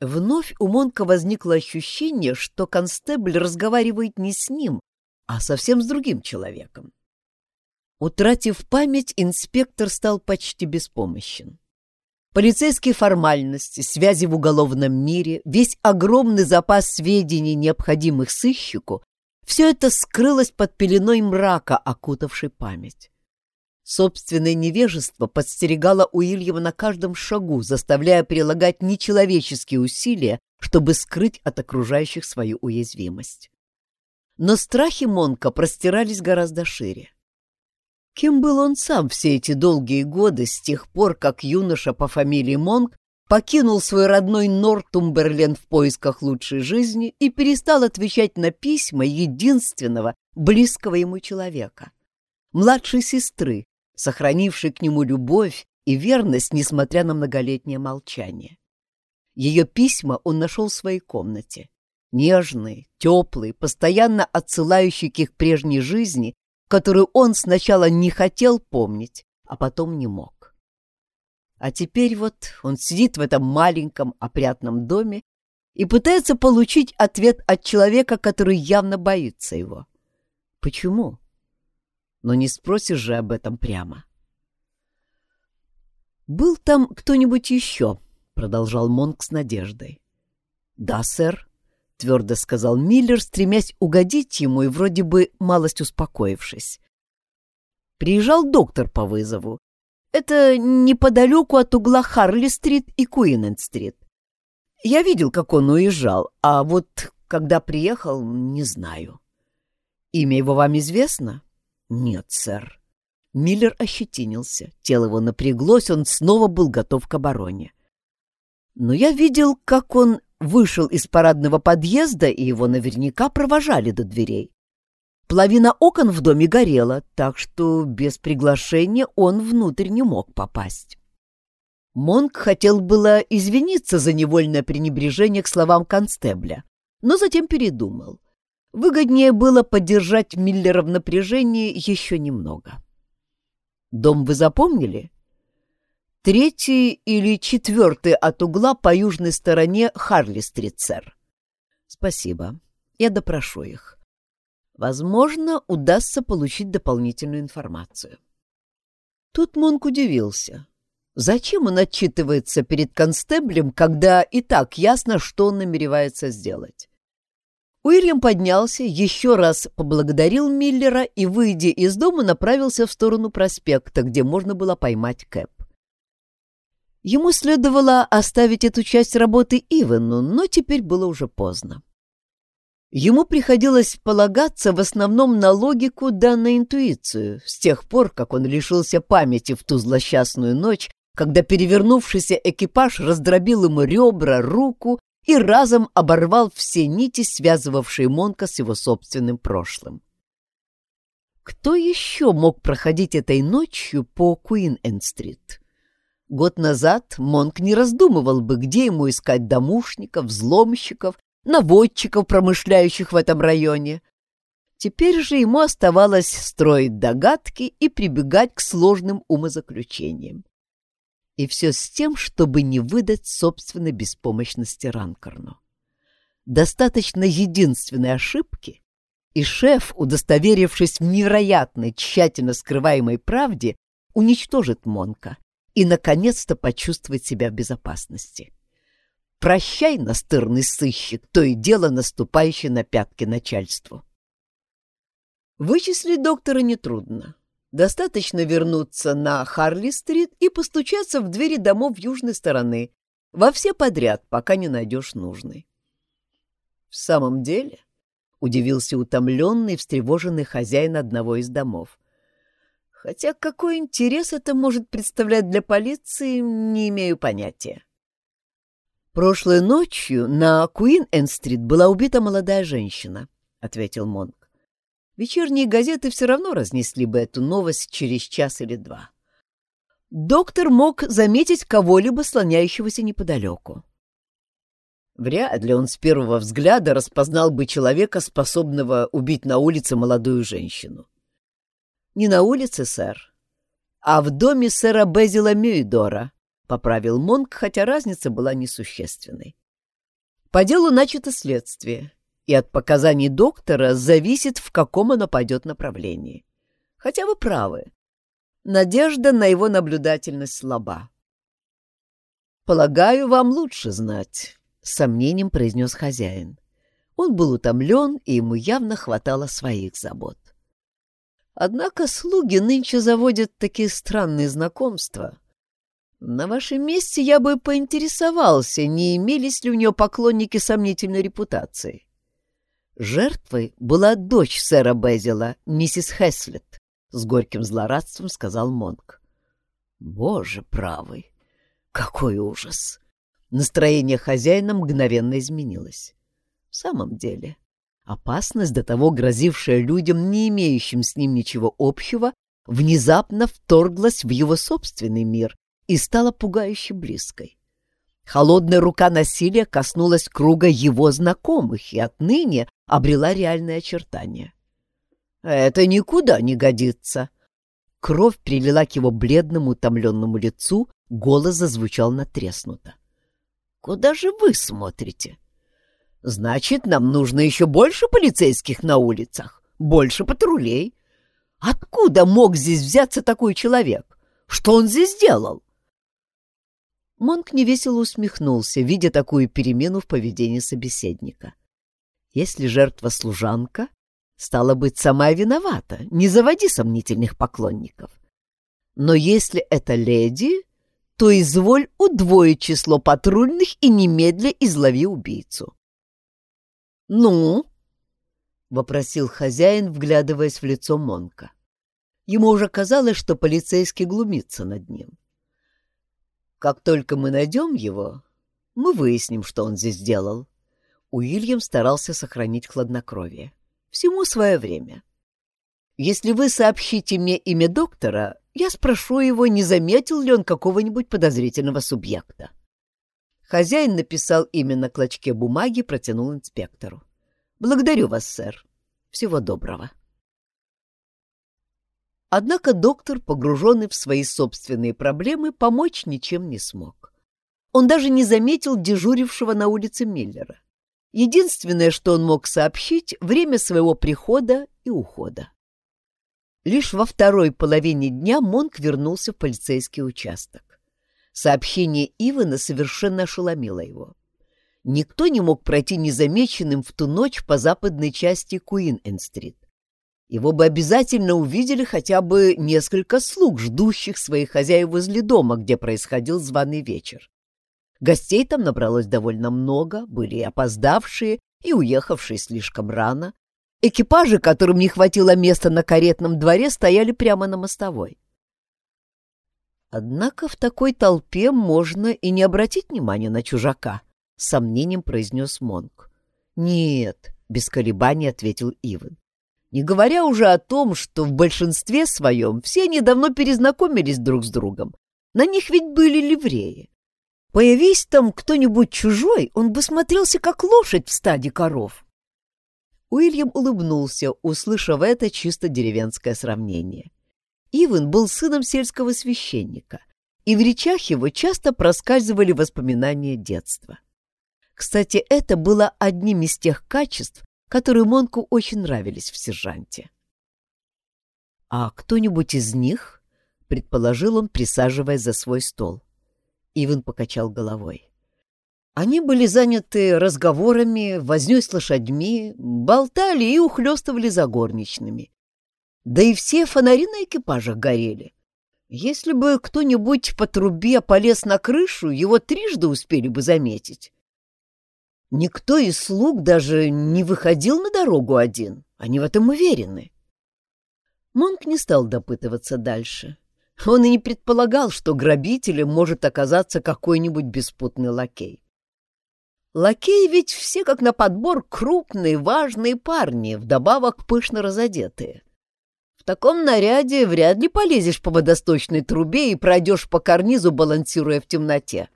Вновь у Монка возникло ощущение, что констебль разговаривает не с ним, а совсем с другим человеком. Утратив память, инспектор стал почти беспомощен. Полицейские формальности, связи в уголовном мире, весь огромный запас сведений, необходимых сыщику, все это скрылось под пеленой мрака, окутавшей память. Собственное невежество подстерегало Уильяма на каждом шагу, заставляя прилагать нечеловеческие усилия, чтобы скрыть от окружающих свою уязвимость. Но страхи Монка простирались гораздо шире. Кем был он сам все эти долгие годы, с тех пор, как юноша по фамилии Монк покинул свой родной Нортумберленд в поисках лучшей жизни и перестал отвечать на письма единственного, близкого ему человека, младшей сестры, сохранившей к нему любовь и верность, несмотря на многолетнее молчание. Ее письма он нашел в своей комнате. Нежные, теплые, постоянно отсылающие к их прежней жизни которую он сначала не хотел помнить, а потом не мог. А теперь вот он сидит в этом маленьком опрятном доме и пытается получить ответ от человека, который явно боится его. Почему? Но не спросишь же об этом прямо. «Был там кто-нибудь еще?» — продолжал Монк с надеждой. «Да, сэр», — твердо сказал Миллер, стремясь угодить ему и вроде бы малость успокоившись. Приезжал доктор по вызову. Это неподалеку от угла Харли-стрит и Куинен-стрит. Я видел, как он уезжал, а вот когда приехал, не знаю. Имя его вам известно? Нет, сэр. Миллер ощетинился. Тело его напряглось, он снова был готов к обороне. Но я видел, как он вышел из парадного подъезда, и его наверняка провожали до дверей. Половина окон в доме горела, так что без приглашения он внутрь не мог попасть. Монк хотел было извиниться за невольное пренебрежение к словам констебля, но затем передумал. Выгоднее было поддержать Миллера в напряжении еще немного. «Дом вы запомнили?» Третий или четвертый от угла по южной стороне Харли-стрит, сэр. Спасибо. Я допрошу их. Возможно, удастся получить дополнительную информацию. Тут Монк удивился. Зачем он отчитывается перед констеблем, когда и так ясно, что он намеревается сделать? Уильям поднялся, еще раз поблагодарил Миллера и, выйдя из дома, направился в сторону проспекта, где можно было поймать Кэп. Ему следовало оставить эту часть работы Ивану, но теперь было уже поздно. Ему приходилось полагаться в основном на логику да на интуицию, с тех пор, как он лишился памяти в ту злосчастную ночь, когда перевернувшийся экипаж раздробил ему ребра, руку и разом оборвал все нити, связывавшие Монка с его собственным прошлым. Кто еще мог проходить этой ночью по Куин-Энд-Стрит? Год назад Монк не раздумывал бы, где ему искать домушников, взломщиков, наводчиков, промышляющих в этом районе. Теперь же ему оставалось строить догадки и прибегать к сложным умозаключениям. И все с тем, чтобы не выдать собственной беспомощности Ранкорну. Достаточно единственной ошибки, и шеф, удостоверившись в невероятной, тщательно скрываемой правде, уничтожит Монка и, наконец-то, почувствует себя в безопасности. Прощай, настырный сыщик, то и дело наступающий на пятки начальству. Вычислить доктора нетрудно. Достаточно вернуться на Харли-стрит и постучаться в двери домов южной стороны, во все подряд, пока не найдешь нужный. В самом деле, — удивился утомленный и встревоженный хозяин одного из домов. Хотя какой интерес это может представлять для полиции, не имею понятия. «Прошлой ночью на Куин-Энн-стрит была убита молодая женщина», — ответил Монк. «Вечерние газеты все равно разнесли бы эту новость через час или два. Доктор мог заметить кого-либо, слоняющегося неподалеку. Вряд ли он с первого взгляда распознал бы человека, способного убить на улице молодую женщину. «Не на улице, сэр, а в доме сэра Безила Мюидора», — поправил Монк, хотя разница была несущественной. «По делу начато следствие, и от показаний доктора зависит, в каком оно пойдет направлении. Хотя вы правы, надежда на его наблюдательность слаба. Полагаю, вам лучше знать» сомнением произнес хозяин. Он был утомлен, и ему явно хватало своих забот. Однако слуги нынче заводят такие странные знакомства. На вашем месте я бы поинтересовался, не имелись ли у нее поклонники сомнительной репутации. Жертвой была дочь сэра Безила, миссис Хеслет, — с горьким злорадством сказал Монк. Боже правый, какой ужас! Настроение хозяина мгновенно изменилось. В самом деле, опасность, до того грозившая людям, не имеющим с ним ничего общего, внезапно вторглась в его собственный мир и стала пугающе близкой. Холодная рука насилия коснулась круга его знакомых и отныне обрела реальные очертания. «Это никуда не годится!» Кровь прилила к его бледному утомленному лицу, голос зазвучал натреснуто. Куда же вы смотрите? Значит, нам нужно еще больше полицейских на улицах, больше патрулей. Откуда мог здесь взяться такой человек? Что он здесь делал? Монк невесело усмехнулся, видя такую перемену в поведении собеседника. Если жертва служанка, стала быть, сама виновата, не заводи сомнительных поклонников. Но если это леди, то изволь удвоить число патрульных и немедля излови убийцу. — Ну? — вопросил хозяин, вглядываясь в лицо Монка. Ему уже казалось, что полицейский глумится над ним. — Как только мы найдем его, мы выясним, что он здесь делал. Уильям старался сохранить хладнокровие. Всему свое время. Если вы сообщите мне имя доктора, я спрошу его, не заметил ли он какого-нибудь подозрительного субъекта. Хозяин написал имя на клочке бумаги, протянул инспектору. «Благодарю вас, сэр. Всего доброго». Однако доктор, погруженный в свои собственные проблемы, помочь ничем не смог. Он даже не заметил дежурившего на улице Миллера. Единственное, что он мог сообщить, время своего прихода и ухода. Лишь во второй половине дня Монк вернулся в полицейский участок. Сообщение Ивана совершенно ошеломило его. Никто не мог пройти незамеченным в ту ночь по западной части Куин-Энн-стрит. Его бы обязательно увидели хотя бы несколько слуг, ждущих своих хозяев возле дома, где происходил званый вечер. Гостей там набралось довольно много, были и опоздавшие, и уехавшие слишком рано, Экипажи, которым не хватило места на каретном дворе, стояли прямо на мостовой. Однако в такой толпе можно и не обратить внимания на чужака, — сомнением произнес Монк. Нет, — без колебаний ответил Иван. Не говоря уже о том, что в большинстве своем все они давно перезнакомились друг с другом. На них ведь были ливреи. Появись там кто-нибудь чужой, он бы смотрелся как лошадь в стаде коров. Уильям улыбнулся, услышав это чисто деревенское сравнение. Иван был сыном сельского священника, и в речах его часто проскальзывали воспоминания детства. Кстати, это было одним из тех качеств, которые Монку очень нравились в сержанте. «А кто-нибудь из них?» — предположил он, присаживаясь за свой стол. Иван покачал головой. Они были заняты разговорами, вознёй с лошадьми, болтали и ухлёстывали за горничными. Да и все фонари на экипажах горели. Если бы кто-нибудь по трубе полез на крышу, его трижды успели бы заметить. Никто из слуг даже не выходил на дорогу один, они в этом уверены. Монк не стал допытываться дальше. Он и не предполагал, что грабителем может оказаться какой-нибудь беспутный лакей. Лакеи ведь все как на подбор крупные, важные парни, вдобавок пышно разодетые. В таком наряде вряд ли полезешь по водосточной трубе и пройдешь по карнизу, балансируя в темноте.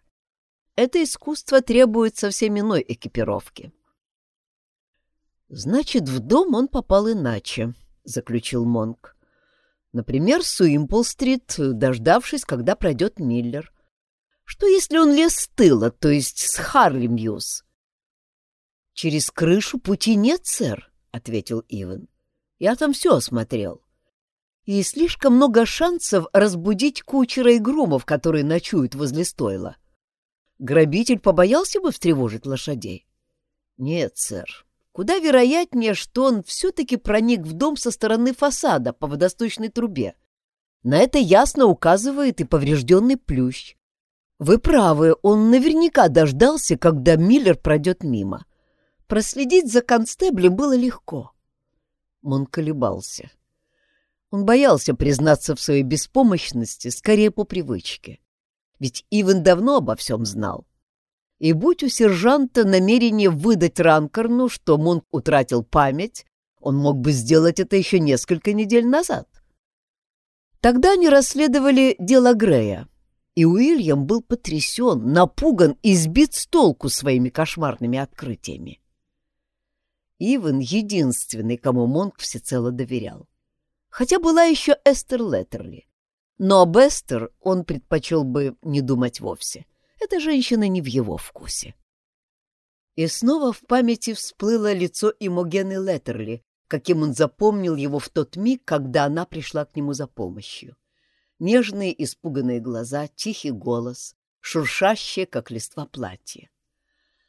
Это искусство требует совсем иной экипировки. «Значит, в дом он попал иначе», — заключил Монк. «Например, с Уимпл-стрит, дождавшись, когда пройдет Миллер. Что, если он лез с тыла, то есть с Харли-Мьюз?» «Через крышу пути нет, сэр», — ответил Иван. «Я там все осмотрел. И слишком много шансов разбудить кучера и грумов, которые ночуют возле стойла. Грабитель побоялся бы встревожить лошадей? Нет, сэр. Куда вероятнее, что он все-таки проник в дом со стороны фасада по водосточной трубе. На это ясно указывает и поврежденный плющ. Вы правы, он наверняка дождался, когда Миллер пройдет мимо. Проследить за констеблем было легко. Он колебался. Он боялся признаться в своей беспомощности, скорее по привычке ведь Иван давно обо всем знал. И будь у сержанта намерение выдать Ранкорну, что Монк утратил память, он мог бы сделать это еще несколько недель назад. Тогда они расследовали дело Грея, и Уильям был потрясен, напуган и сбит с толку своими кошмарными открытиями. Иван — единственный, кому Монк всецело доверял. Хотя была еще Эстер Леттерли. Но об Эстер он предпочел бы не думать вовсе. Эта женщина не в его вкусе. И снова в памяти всплыло лицо Имогены Леттерли, каким он запомнил его в тот миг, когда она пришла к нему за помощью. Нежные испуганные глаза, тихий голос, шуршащее, как листва платье.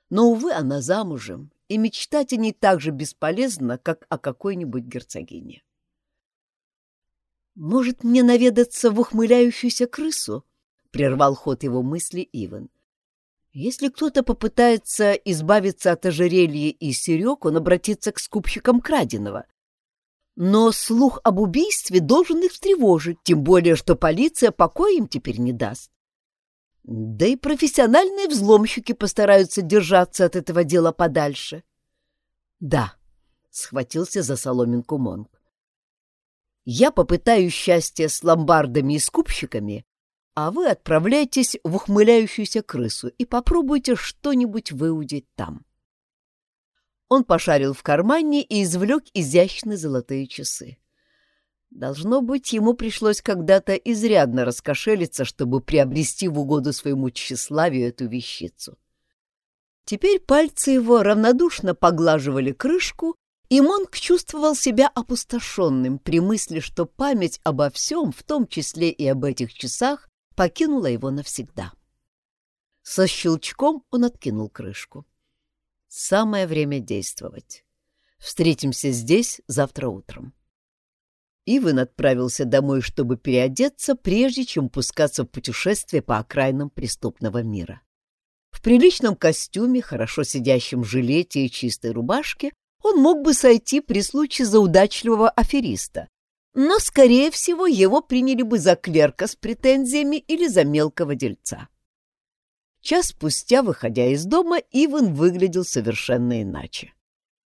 Но, увы, она замужем, и мечтать о ней так же бесполезно, как о какой-нибудь герцогине. «Может, мне наведаться в ухмыляющуюся крысу?» — прервал ход его мысли Иван. «Если кто-то попытается избавиться от ожерелья и серег, он обратится к скупщикам краденого. Но слух об убийстве должен их встревожить, тем более, что полиция покоя им теперь не даст. Да и профессиональные взломщики постараются держаться от этого дела подальше». «Да», — схватился за соломинку Монк. Я попытаюсь счастье с ломбардами и скупщиками, а вы отправляйтесь в ухмыляющуюся крысу и попробуйте что-нибудь выудить там. Он пошарил в кармане и извлек изящные золотые часы. Должно быть, ему пришлось когда-то изрядно раскошелиться, чтобы приобрести в угоду своему тщеславию эту вещицу. Теперь пальцы его равнодушно поглаживали крышку, и Монк чувствовал себя опустошенным при мысли, что память обо всем, в том числе и об этих часах, покинула его навсегда. Со щелчком он откинул крышку. Самое время действовать. Встретимся здесь завтра утром. Иван отправился домой, чтобы переодеться, прежде чем пускаться в путешествие по окраинам преступного мира. В приличном костюме, хорошо сидящем жилете и чистой рубашке он мог бы сойти при случае за удачливого афериста, но, скорее всего, его приняли бы за клерка с претензиями или за мелкого дельца. Час спустя, выходя из дома, Иван выглядел совершенно иначе.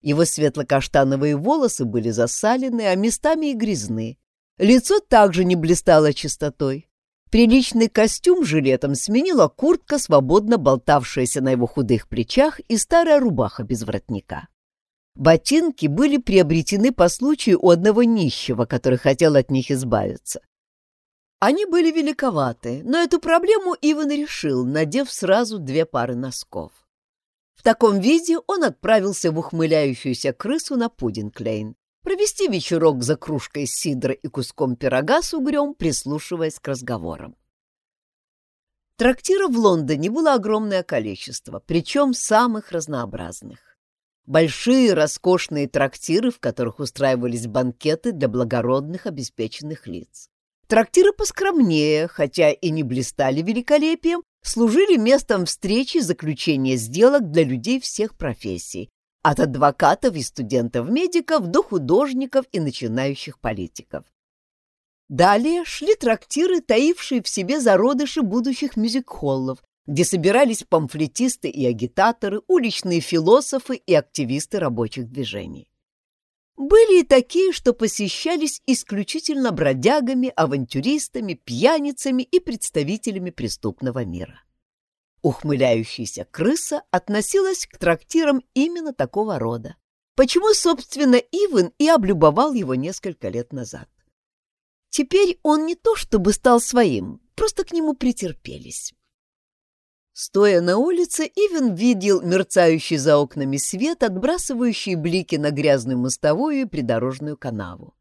Его светло-каштановые волосы были засалены, а местами и грязны. Лицо также не блистало чистотой. Приличный костюм жилетом сменила куртка, свободно болтавшаяся на его худых плечах, и старая рубаха без воротника. Ботинки были приобретены по случаю у одного нищего, который хотел от них избавиться. Они были великоваты, но эту проблему Иван решил, надев сразу две пары носков. В таком виде он отправился в ухмыляющуюся крысу на Пудинг-Лейн, провести вечерок за кружкой сидра и куском пирога с угрем, прислушиваясь к разговорам. Трактиров в Лондоне было огромное количество, причем самых разнообразных. Большие роскошные трактиры, в которых устраивались банкеты для благородных обеспеченных лиц. Трактиры поскромнее, хотя и не блистали великолепием, служили местом встречи и заключения сделок для людей всех профессий, от адвокатов и студентов-медиков до художников и начинающих политиков. Далее шли трактиры, таившие в себе зародыши будущих мюзик-холлов, где собирались памфлетисты и агитаторы, уличные философы и активисты рабочих движений. Были и такие, что посещались исключительно бродягами, авантюристами, пьяницами и представителями преступного мира. Ухмыляющаяся крыса относилась к трактирам именно такого рода. Почему, собственно, Иван и облюбовал его несколько лет назад. Теперь он не то чтобы стал своим, просто к нему претерпелись. Стоя на улице, Ивен видел мерцающий за окнами свет, отбрасывающий блики на грязную мостовую и придорожную канаву.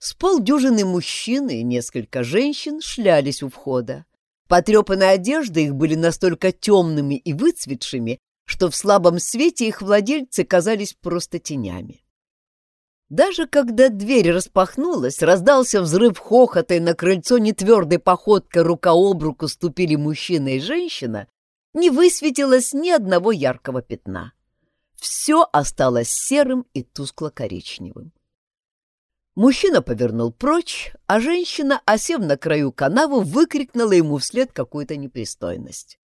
С полдюжины мужчин и несколько женщин шлялись у входа. Потрепанные одежды их были настолько темными и выцветшими, что в слабом свете их владельцы казались просто тенями. Даже когда дверь распахнулась, раздался взрыв хохота, и на крыльцо нетвердой походкой рука об руку ступили мужчина и женщина, не высветилось ни одного яркого пятна. Все осталось серым и тускло-коричневым. Мужчина повернул прочь, а женщина, осев на краю канавы, выкрикнула ему вслед какую-то непристойность.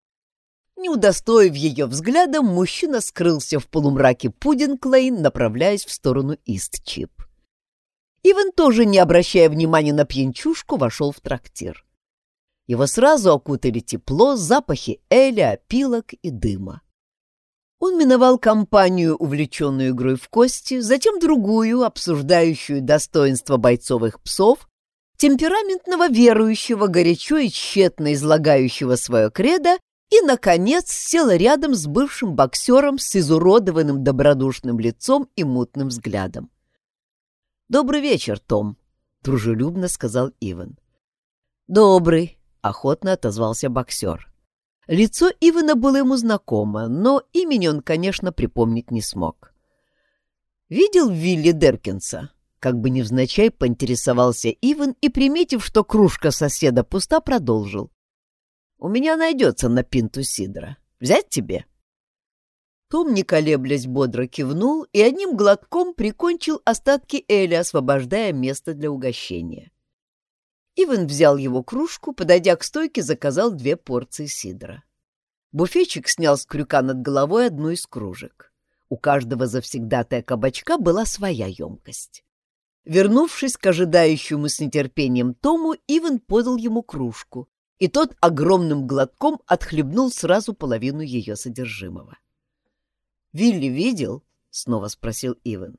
Не удостоив ее взглядом, мужчина скрылся в полумраке Пудинг-Лейн, направляясь в сторону Ист-Чип. Иван, тоже не обращая внимания на пьянчушку, вошел в трактир. Его сразу окутали тепло, запахи эля, опилок и дыма. Он миновал компанию, увлеченную игрой в кости, затем другую, обсуждающую достоинство бойцовых псов, темпераментного верующего, горячо и тщетно излагающего свое кредо и, наконец, села рядом с бывшим боксером с изуродованным добродушным лицом и мутным взглядом. «Добрый вечер, Том», — дружелюбно сказал Иван. «Добрый», — охотно отозвался боксер. Лицо Ивана было ему знакомо, но имени он, конечно, припомнить не смог. «Видел Вилли Деркинса?» Как бы невзначай поинтересовался Иван и, приметив, что кружка соседа пуста, продолжил. У меня найдется на пинту сидра. Взять тебе?» Том, не колеблясь, бодро кивнул и одним глотком прикончил остатки Эля, освобождая место для угощения. Иван взял его кружку, подойдя к стойке, заказал две порции сидра. Буфетчик снял с крюка над головой одну из кружек. У каждого завсегдатая кабачка была своя емкость. Вернувшись к ожидающему с нетерпением Тому, Иван подал ему кружку, и тот огромным глотком отхлебнул сразу половину ее содержимого. «Вилли видел?» — снова спросил Иван.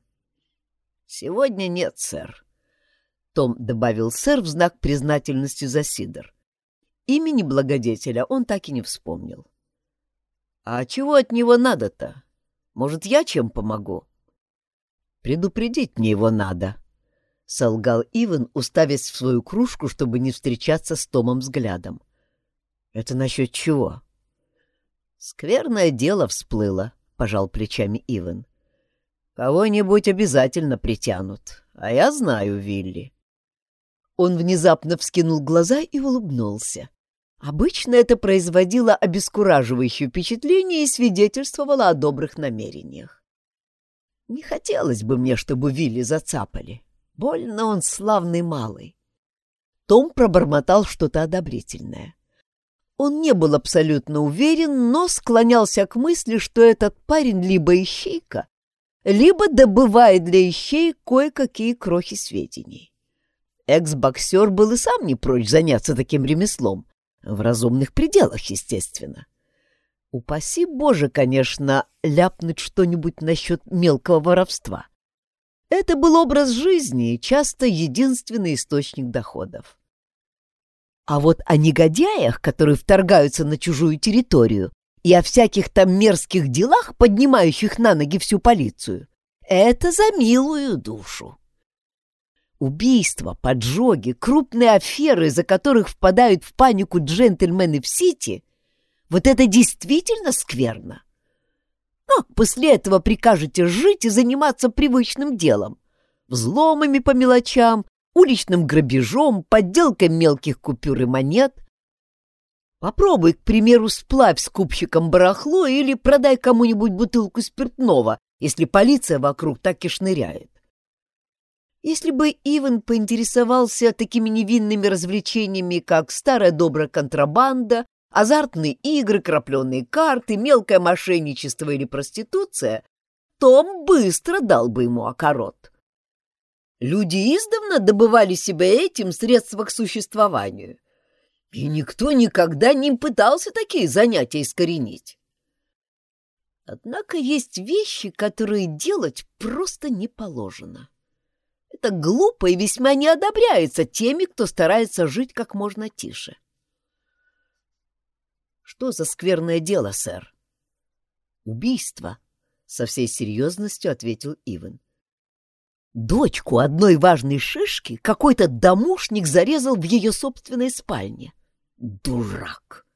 «Сегодня нет, сэр». Том добавил «сэр» в знак признательности за Сидор. Имени благодетеля он так и не вспомнил. «А чего от него надо-то? Может, я чем помогу?» «Предупредить мне его надо», — солгал Иван, уставясь в свою кружку, чтобы не встречаться с Томом взглядом. «Это насчет чего?» «Скверное дело всплыло», — пожал плечами Иван. «Кого-нибудь обязательно притянут, а я знаю Вилли». Он внезапно вскинул глаза и улыбнулся. Обычно это производило обескураживающее впечатление и свидетельствовало о добрых намерениях. Не хотелось бы мне, чтобы Вилли зацапали. Больно он славный малый. Том пробормотал что-то одобрительное. Он не был абсолютно уверен, но склонялся к мысли, что этот парень либо ищейка, либо добывает для ищей кое-какие крохи сведений. Экс-боксер был и сам не прочь заняться таким ремеслом, в разумных пределах, естественно. Упаси Боже, конечно, ляпнуть что-нибудь насчет мелкого воровства. Это был образ жизни и часто единственный источник доходов. А вот о негодяях, которые вторгаются на чужую территорию, и о всяких там мерзких делах, поднимающих на ноги всю полицию, это за милую душу. Убийства, поджоги, крупные аферы, из-за которых впадают в панику джентльмены в Сити, вот это действительно скверно. Как после этого прикажете жить и заниматься привычным делом? Взломами по мелочам, уличным грабежом, подделкой мелких купюр и монет? Попробуй, к примеру, сплавь скупщиком барахло или продай кому-нибудь бутылку спиртного, если полиция вокруг так и шныряет. Если бы Иван поинтересовался такими невинными развлечениями, как старая добрая контрабанда, азартные игры, крапленые карты, мелкое мошенничество или проституция, Том быстро дал бы ему окорот. Люди издавна добывали себе этим средства к существованию, и никто никогда не пытался такие занятия искоренить. Однако есть вещи, которые делать просто не положено. Это глупо и весьма не одобряется теми, кто старается жить как можно тише. Что за скверное дело, сэр? Убийство, со всей серьезностью ответил Иван. Дочку одной важной шишки какой-то домушник зарезал в ее собственной спальне. Дурак!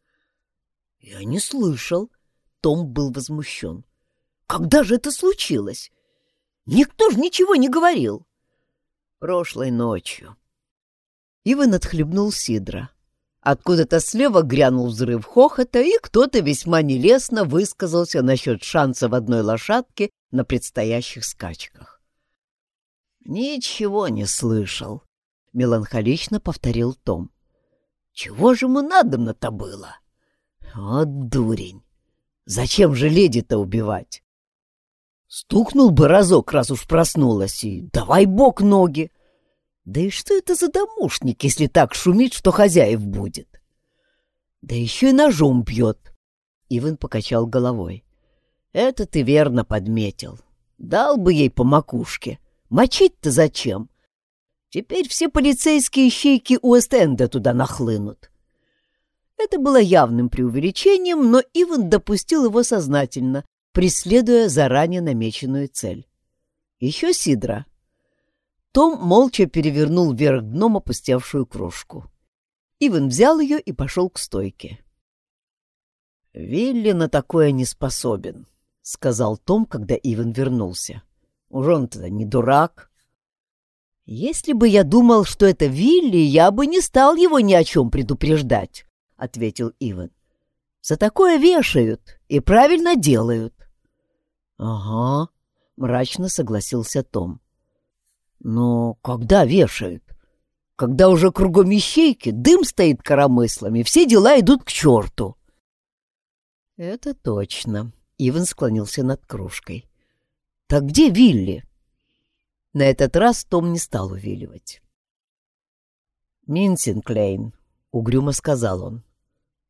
Я не слышал. Том был возмущен. Когда же это случилось? Никто же ничего не говорил. Прошлой ночью. Иван отхлебнул сидра. Откуда-то слева грянул взрыв хохота, и кто-то весьма нелестно высказался насчет шанса в одной лошадке на предстоящих скачках. «Ничего не слышал», — меланхолично повторил Том. «Чего же ему надо-то было? Вот дурень! Зачем же леди-то убивать? Стукнул бы разок, раз уж проснулась, и давай бог ноги. Да и что это за домушник, если так шумит, что хозяев будет? Да еще и ножом бьет. Иван покачал головой. Это ты верно подметил. Дал бы ей по макушке. Мочить-то зачем? Теперь все полицейские щейки Уэст-Энда туда нахлынут. Это было явным преувеличением, но Иван допустил его сознательно, преследуя заранее намеченную цель. Еще сидра — том молча перевернул вверх дном опустевшую кружку. Иван взял ее и пошел к стойке. «Вилли на такое не способен», — сказал Том, когда Иван вернулся. «Уж он-то не дурак». «Если бы я думал, что это Вилли, я бы не стал его ни о чем предупреждать», — ответил Иван. «За такое вешают и правильно делают». «Ага», — мрачно согласился Том. Но когда вешают? Когда уже кругом ищейки, дым стоит коромыслами, все дела идут к черту. Это точно. Иван склонился над кружкой. Так где Вилли? На этот раз Том не стал увиливать. «Минсинклейн», — угрюмо сказал он.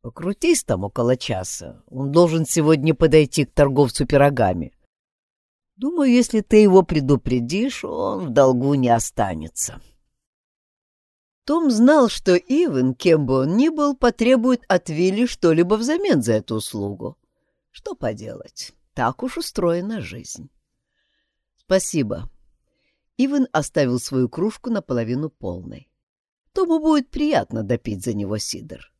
«Покрутись там около часа. Он должен сегодня подойти к торговцу пирогами. Думаю, если ты его предупредишь, он в долгу не останется. Том знал, что Иван, кем бы он ни был, потребует от Вилли что-либо взамен за эту услугу. Что поделать, так уж устроена жизнь. Спасибо. Иван оставил свою кружку наполовину полной. Тому будет приятно допить за него сидр.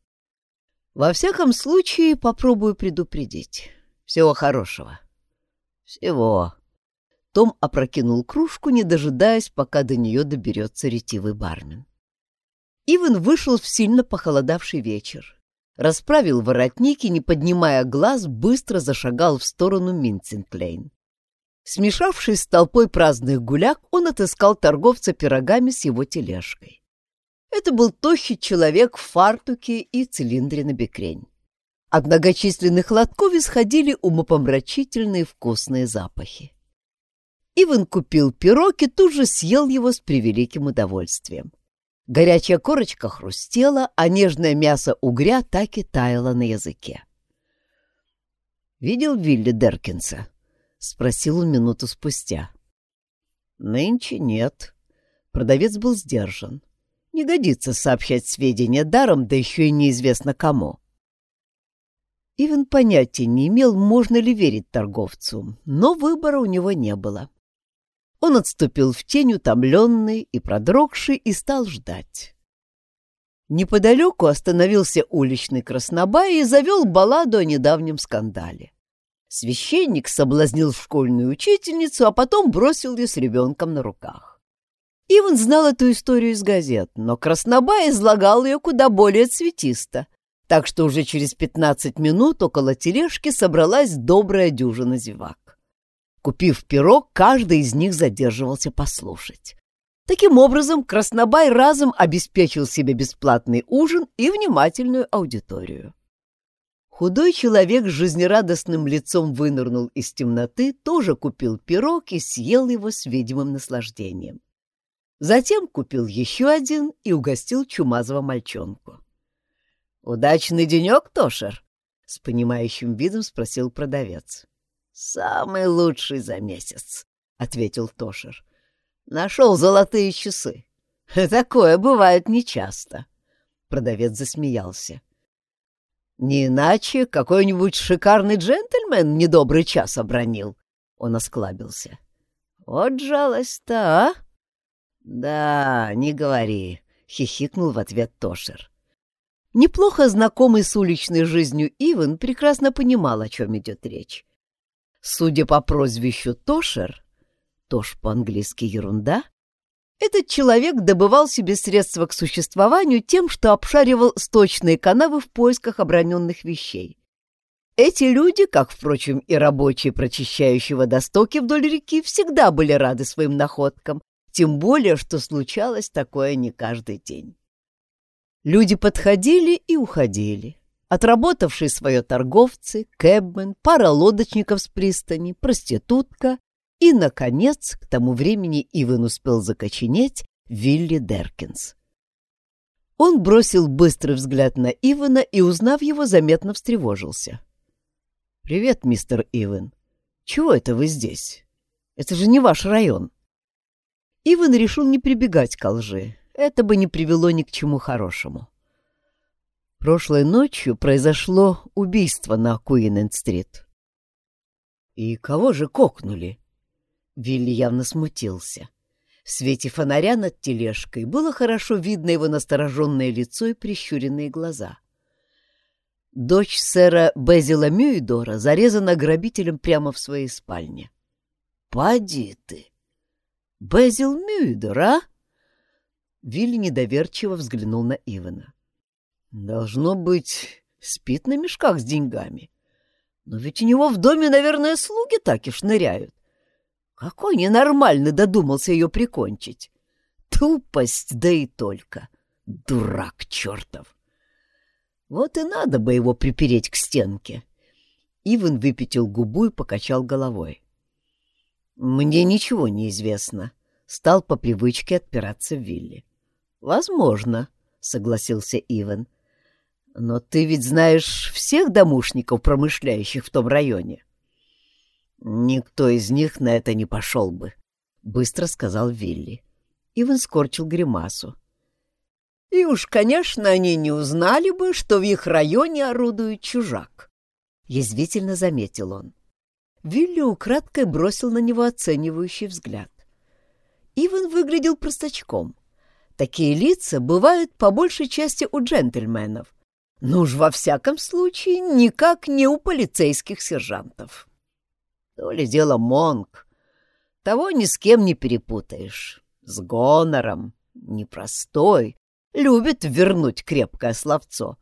Во всяком случае, попробую предупредить. Всего хорошего. Всего. Том опрокинул кружку, не дожидаясь, пока до нее доберется ретивый бармен. Иван вышел в сильно похолодавший вечер. Расправил воротник и, не поднимая глаз, быстро зашагал в сторону Минцинклейн. Смешавшись с толпой праздных гуляк, он отыскал торговца пирогами с его тележкой. Это был тощий человек в фартуке и цилиндре на бекрень. От многочисленных лотков исходили умопомрачительные вкусные запахи. Иван купил пирог и тут же съел его с превеликим удовольствием. Горячая корочка хрустела, а нежное мясо угря так и таяло на языке. «Видел Вилли Деркинса?» — спросил он минуту спустя. «Нынче нет». Продавец был сдержан. Не годится сообщать сведения даром, да еще и неизвестно кому. Ивен понятия не имел, можно ли верить торговцу, но выбора у него не было. Он отступил в тень, утомленный и продрогший, и стал ждать. Неподалеку остановился уличный краснобай и завел балладу о недавнем скандале. Священник соблазнил школьную учительницу, а потом бросил ее с ребенком на руках. Иван знал эту историю из газет, но Краснобай излагал ее куда более цветисто, так что уже через пятнадцать минут около тележки собралась добрая дюжина зевак. Купив пирог, каждый из них задерживался послушать. Таким образом, Краснобай разом обеспечил себе бесплатный ужин и внимательную аудиторию. Худой человек с жизнерадостным лицом вынырнул из темноты, тоже купил пирог и съел его с видимым наслаждением. Затем купил еще один и угостил чумазого мальчонку. «Удачный денек, Тошер?» — с понимающим видом спросил продавец. «Самый лучший за месяц», — ответил Тошер. Нашел золотые часы. Такое бывает нечасто. Продавец засмеялся. Не иначе какой-нибудь шикарный джентльмен недобрый час обронил. Он осклабился. Вот жалость-то, а? Да, не говори, хихикнул в ответ Тошер. Неплохо знакомый с уличной жизнью Иван прекрасно понимал, о чем идет речь. Судя по прозвищу Тошер, тоже по-английски ерунда, этот человек добывал себе средства к существованию тем, что обшаривал сточные канавы в поисках оброненных вещей. Эти люди, как, впрочем, и рабочие, прочищающие водостоки вдоль реки, всегда были рады своим находкам, тем более, что случалось такое не каждый день. Люди подходили и уходили. Отработавшие свое торговцы, кэбмен, пара лодочников с пристани, проститутка и, наконец, к тому времени Иван успел закоченеть Вилли Деркинс. Он бросил быстрый взгляд на Ивана и, узнав его, заметно встревожился. «Привет, мистер Иван. Чего это вы здесь? Это же не ваш район». Иван решил не прибегать к лжи. Это бы не привело ни к чему хорошему. Прошлой ночью произошло убийство на Куинен-стрит. «И кого же кокнули?» Вилли явно смутился. В свете фонаря над тележкой было хорошо видно его настороженное лицо и прищуренные глаза. Дочь сэра Безила Мюидора зарезана грабителем прямо в своей спальне. «Поди ты! Безил Мюидор, а?» Вилли недоверчиво взглянул на Ивана. «Должно быть, спит на мешках с деньгами. Но ведь у него в доме, наверное, слуги так и шныряют. Какой ненормальный додумался ее прикончить. Тупость, да и только. Дурак чертов. Вот и надо бы его припереть к стенке. Иван выпятил губу и покачал головой. Мне ничего не известно. Стал по привычке отпираться в вилле. Возможно, согласился Иван. Но ты ведь знаешь всех домушников, промышляющих в том районе. «Никто из них на это не пошел бы», — быстро сказал Вилли. Иван скорчил гримасу. «И уж, конечно, они не узнали бы, что в их районе орудует чужак», — язвительно заметил он. Вилли украдкой бросил на него оценивающий взгляд. Иван выглядел простачком. Такие лица бывают по большей части у джентльменов, но уж во всяком случае никак не у полицейских сержантов. То ли дело Монг. Того ни с кем не перепутаешь. С гонором. Непростой. Любит вернуть крепкое словцо.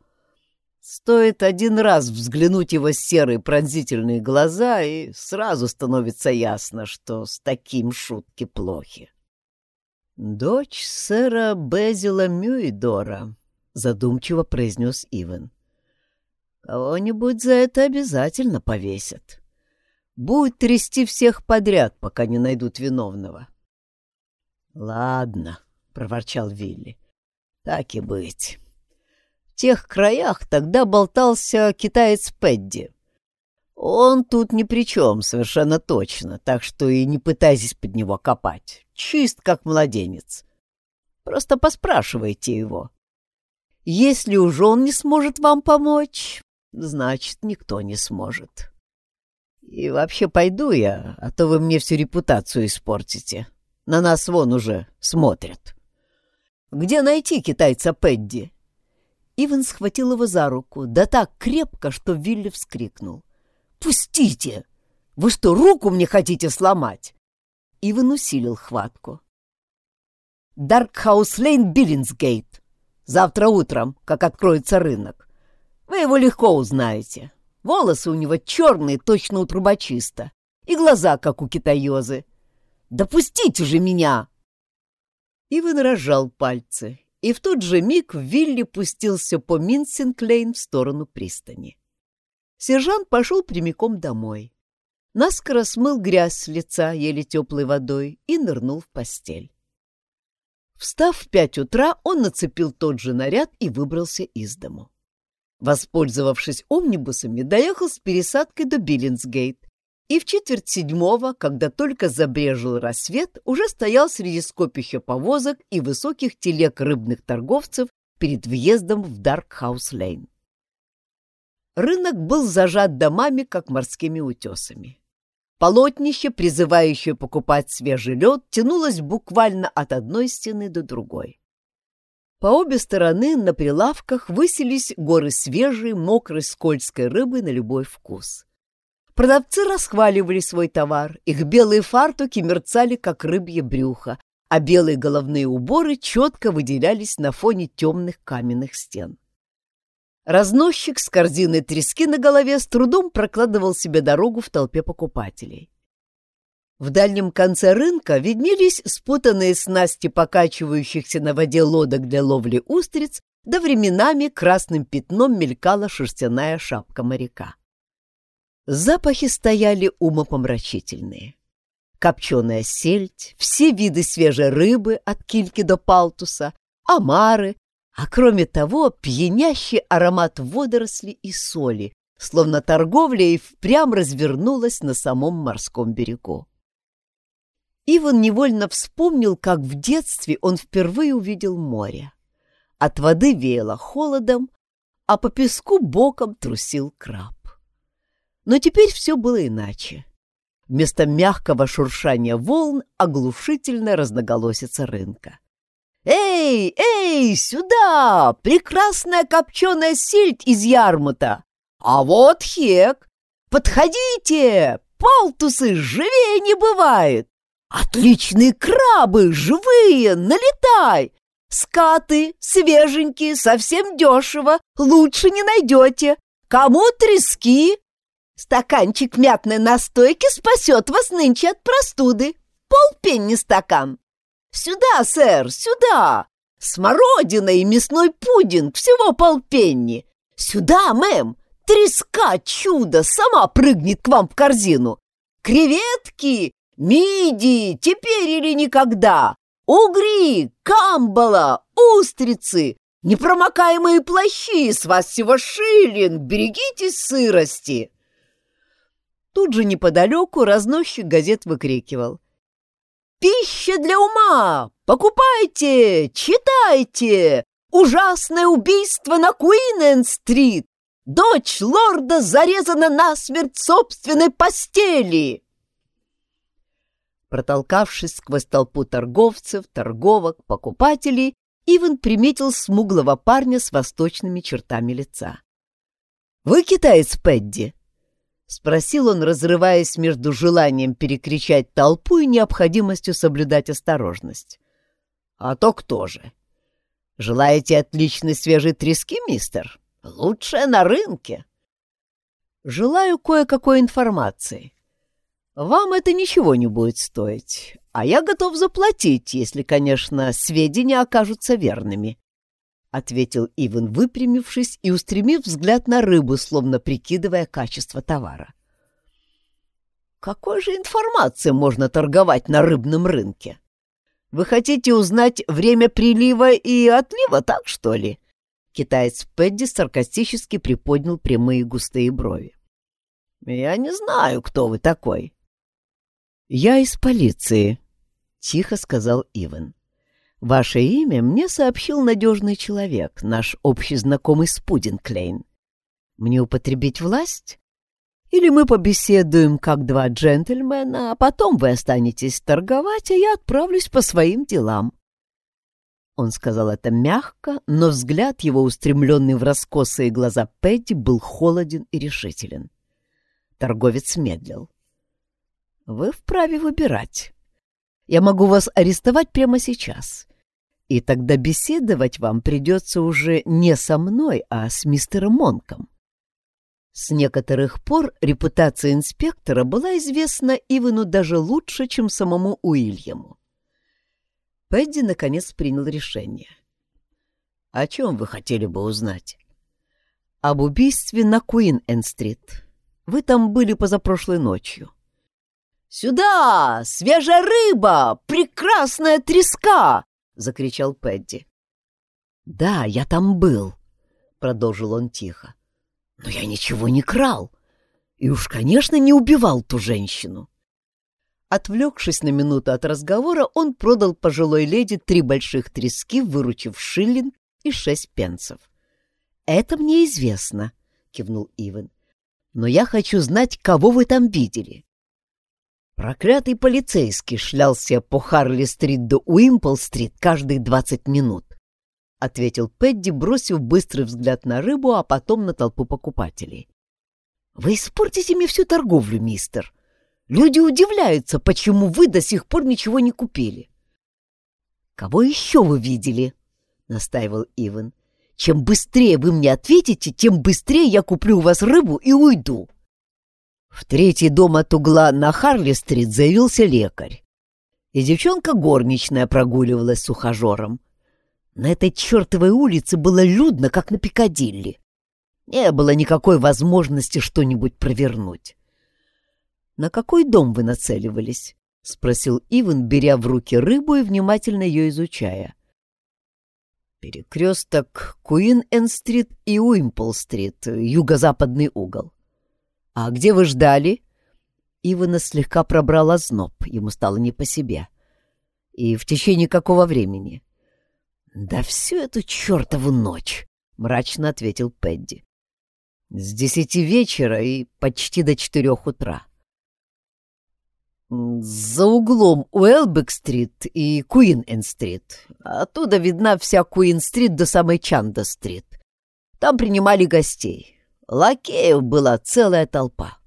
Стоит один раз взглянуть его серые пронзительные глаза, и сразу становится ясно, что с таким шутки плохи. «Дочь сэра Безила Мюидора», — задумчиво произнес Иван. «Кого-нибудь за это обязательно повесят». Будет трясти всех подряд, пока не найдут виновного. — Ладно, — проворчал Вилли, — так и быть. В тех краях тогда болтался китаец Пэдди. Он тут ни при чем, совершенно точно, так что и не пытайтесь под него копать. Чист, как младенец. Просто поспрашивайте его. Если уж он не сможет вам помочь, значит, никто не сможет. И вообще пойду я, а то вы мне всю репутацию испортите. На нас вон уже смотрят. Где найти китайца Пэдди? Иван схватил его за руку, да так крепко, что Вилли вскрикнул. «Пустите! Вы что, руку мне хотите сломать?» Ивэн усилил хватку. «Даркхаус Лейн, Биллинсгейт. Завтра утром, как откроется рынок. Вы его легко узнаете. Волосы у него черные, точно у трубочиста, и глаза, как у китаёзы. Да пустите же меня!» Ивэн разжал пальцы, и в тот же миг Вилли пустился по Минсинг-Лейн в сторону пристани. Сержант пошел прямиком домой. Наскоро смыл грязь с лица еле теплой водой и нырнул в постель. Встав в пять утра, он нацепил тот же наряд и выбрался из дому. Воспользовавшись омнибусами, доехал с пересадкой до Биллинсгейт и в четверть седьмого, когда только забрезжил рассвет, уже стоял среди скопища повозок и высоких телег рыбных торговцев перед въездом в Даркхаус-Лейн. Рынок был зажат домами, как морскими утесами. Полотнище, призывающее покупать свежий лед, тянулось буквально от одной стены до другой. По обе стороны на прилавках высились горы свежей, мокрой, скользкой рыбы на любой вкус. Продавцы расхваливали свой товар, их белые фартуки мерцали, как рыбье брюхо, а белые головные уборы четко выделялись на фоне темных каменных стен. Разносчик с корзиной трески на голове с трудом прокладывал себе дорогу в толпе покупателей. В дальнем конце рынка виднелись спутанные снасти покачивающихся на воде лодок для ловли устриц, да временами красным пятном мелькала шерстяная шапка моряка. Запахи стояли умопомрачительные. Копченая сельдь, все виды свежей рыбы от кильки до палтуса, омары, а кроме того пьянящий аромат водорослей и соли, словно торговля и впрямь развернулась на самом морском берегу. Иван невольно вспомнил, как в детстве он впервые увидел море. От воды веяло холодом, а по песку боком трусил краб. Но теперь все было иначе. Вместо мягкого шуршания волн оглушительно разноголосица рынка. «Эй, эй, сюда! Прекрасная копченая сельдь из Ярмута! А вот хек! Подходите! Палтусы живее не бывает! Отличные крабы, живые, налетай! Скаты, свеженькие, совсем дешево, лучше не найдете. Кому трески? Стаканчик мятной настойки спасет вас нынче от простуды. Полпенни стакан. «Сюда, сэр, сюда! Смородина и мясной пудинг, всего полпенни! Сюда, мэм! Треска чудо сама прыгнет к вам в корзину! Креветки, мидии, теперь или никогда! Угри, камбала, устрицы, непромокаемые плащи, с вас всего шиллинг, берегитесь сырости!» Тут же неподалеку разносчик газет выкрикивал. Пища для ума! Покупайте! Читайте! Ужасное убийство на Куинен-стрит! Дочь лорда зарезана насмерть собственной постели!» Протолкавшись сквозь толпу торговцев, торговок, покупателей, Иван приметил смуглого парня с восточными чертами лица. «Вы китаец, Пэдди?» — спросил он, разрываясь между желанием перекричать толпу и необходимостью соблюдать осторожность. «А то кто же? Желаете отличной свежей трески, мистер? Лучшая на рынке!» «Желаю кое-какой информации. Вам это ничего не будет стоить, а я готов заплатить, если, конечно, сведения окажутся верными», — ответил Иван, выпрямившись и устремив взгляд на рыбу, словно прикидывая качество товара. «Какой же информацией можно торговать на рыбном рынке? Вы хотите узнать время прилива и отлива, так что ли?» Китаец Пэдди саркастически приподнял прямые густые брови. «Я не знаю, кто вы такой». «Я из полиции», — тихо сказал Иван. Ваше имя мне сообщил надежный человек, наш общий знакомый Спудинг Клейн. Мне употребить власть? Или мы побеседуем как два джентльмена, а потом вы останетесь торговать, а я отправлюсь по своим делам. Он сказал это мягко, но взгляд его, устремленный в раскосые глаза Пэдди, был холоден и решителен. Торговец медлил. «Вы вправе выбирать. Я могу вас арестовать прямо сейчас. И тогда беседовать вам придется уже не со мной, а с мистером Монком. С некоторых пор репутация инспектора была известна Ивану даже лучше, чем самому Уильяму. Пэдди наконец принял решение. «О чем вы хотели бы узнать?» «Об убийстве на Куин-Энн-стрит. Вы там были позапрошлой ночью». «Сюда! Свежая рыба! Прекрасная треска!» — закричал Пэдди. «Да, я там был», — продолжил он тихо. Но я ничего не крал. И уж, конечно, не убивал ту женщину. Отвлекшись на минуту от разговора, он продал пожилой леди три больших трески, выручив шиллинг и шесть пенсов. «Это мне известно», — кивнул Иван. «Но я хочу знать, кого вы там видели». Проклятый полицейский шлялся по Харли-стрит до Уимпл-стрит каждые двадцать минут. — ответил Пэдди, бросив быстрый взгляд на рыбу, а потом на толпу покупателей. «Вы испортите мне всю торговлю, мистер. Люди удивляются, почему вы до сих пор ничего не купили». «Кого еще вы видели?» — настаивал Иван. «Чем быстрее вы мне ответите, тем быстрее я куплю у вас рыбу и уйду». В третий дом от угла на Харли-стрит заявился лекарь. И девчонка горничная прогуливалась с ухажером. На этой чертовой улице было людно, как на Пикадилли. Не было никакой возможности что-нибудь провернуть. «На какой дом вы нацеливались?» — спросил Иван, беря в руки рыбу и внимательно ее изучая. «Перекресток Куин-Энн-стрит и Уимпл-стрит, юго-западный угол. А где вы ждали?» Ивана слегка пробрал озноб, ему стало не по себе. «И в течение какого времени?» «Да всю эту чертову ночь!» — мрачно ответил Пэдди. «С десяти вечера и почти до четырех утра». «За углом Уэлбек-стрит и Куин-Энн-стрит. Оттуда видна вся Куин-стрит до самой Чанда-стрит. Там принимали гостей. Лакеев была целая толпа».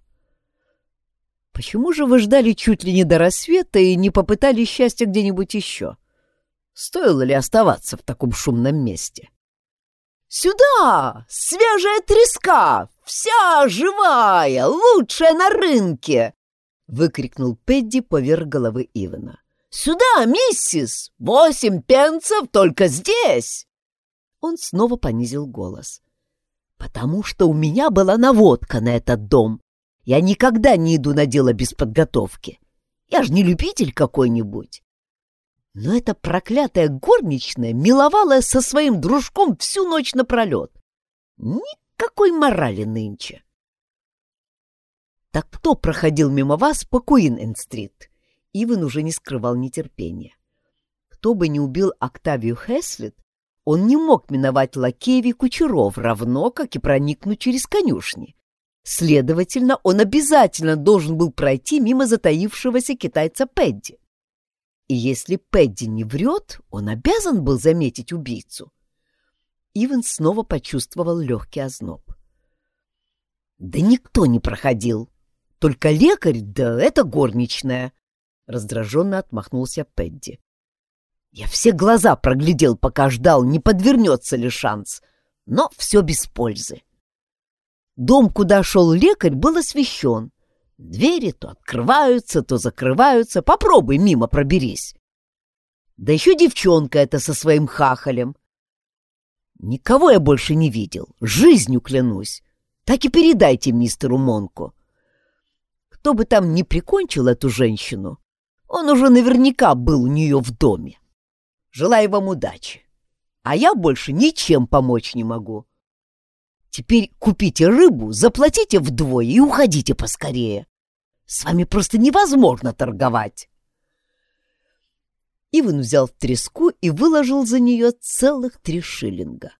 «Почему же вы ждали чуть ли не до рассвета и не попытались счастья где-нибудь еще?» Стоило ли оставаться в таком шумном месте? «Сюда! Свежая треска! Вся живая! Лучшая на рынке!» — выкрикнул Пэдди поверх головы Ивана. «Сюда, миссис! Восемь пенсов только здесь!» Он снова понизил голос. «Потому что у меня была наводка на этот дом. Я никогда не иду на дело без подготовки. Я же не любитель какой-нибудь. Но эта проклятая горничная миловалась со своим дружком всю ночь напролет. Никакой морали нынче. Так кто проходил мимо вас по Куин-Энн-стрит? Иван уже не скрывал нетерпения. Кто бы не убил Октавию Хеслет, он не мог миновать лакеев кучеров, равно как и проникнуть через конюшни. Следовательно, он обязательно должен был пройти мимо затаившегося китайца Пэдди. И если Пэдди не врет, он обязан был заметить убийцу. Иван снова почувствовал легкий озноб. «Да никто не проходил. Только лекарь, да это горничная!» Раздраженно отмахнулся Пэдди. «Я все глаза проглядел, пока ждал, не подвернется ли шанс. Но все без пользы. Дом, куда шел лекарь, был освещен, Двери то открываются, то закрываются. Попробуй мимо проберись. Да еще девчонка эта со своим хахалем. Никого я больше не видел, жизнью клянусь. Так и передайте мистеру Монку. Кто бы там ни прикончил эту женщину, он уже наверняка был у нее в доме. Желаю вам удачи. А я больше ничем помочь не могу. Теперь купите рыбу, заплатите вдвое и уходите поскорее. С вами просто невозможно торговать. Иван взял треску и выложил за нее целых три шиллинга.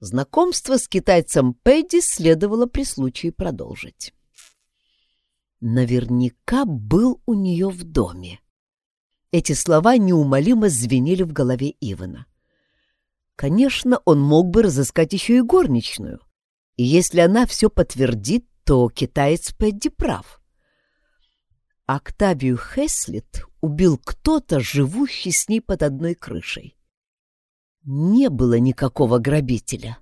Знакомство с китайцем Пэдди следовало при случае продолжить. Наверняка был у нее в доме. Эти слова неумолимо звенели в голове Ивана. Конечно, он мог бы разыскать еще и горничную. И если она все подтвердит, то китаец Пэдди прав. Октавию Хеслет убил кто-то, живущий с ней под одной крышей. Не было никакого грабителя.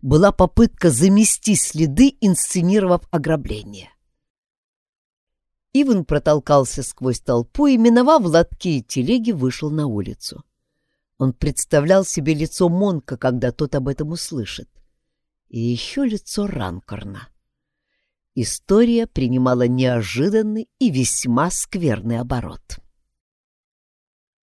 Была попытка замести следы, инсценировав ограбление. Иван протолкался сквозь толпу и, миновав лотки и телеги, вышел на улицу. Он представлял себе лицо Монка, когда тот об этом услышит. И еще лицо Ранкорна. История принимала неожиданный и весьма скверный оборот.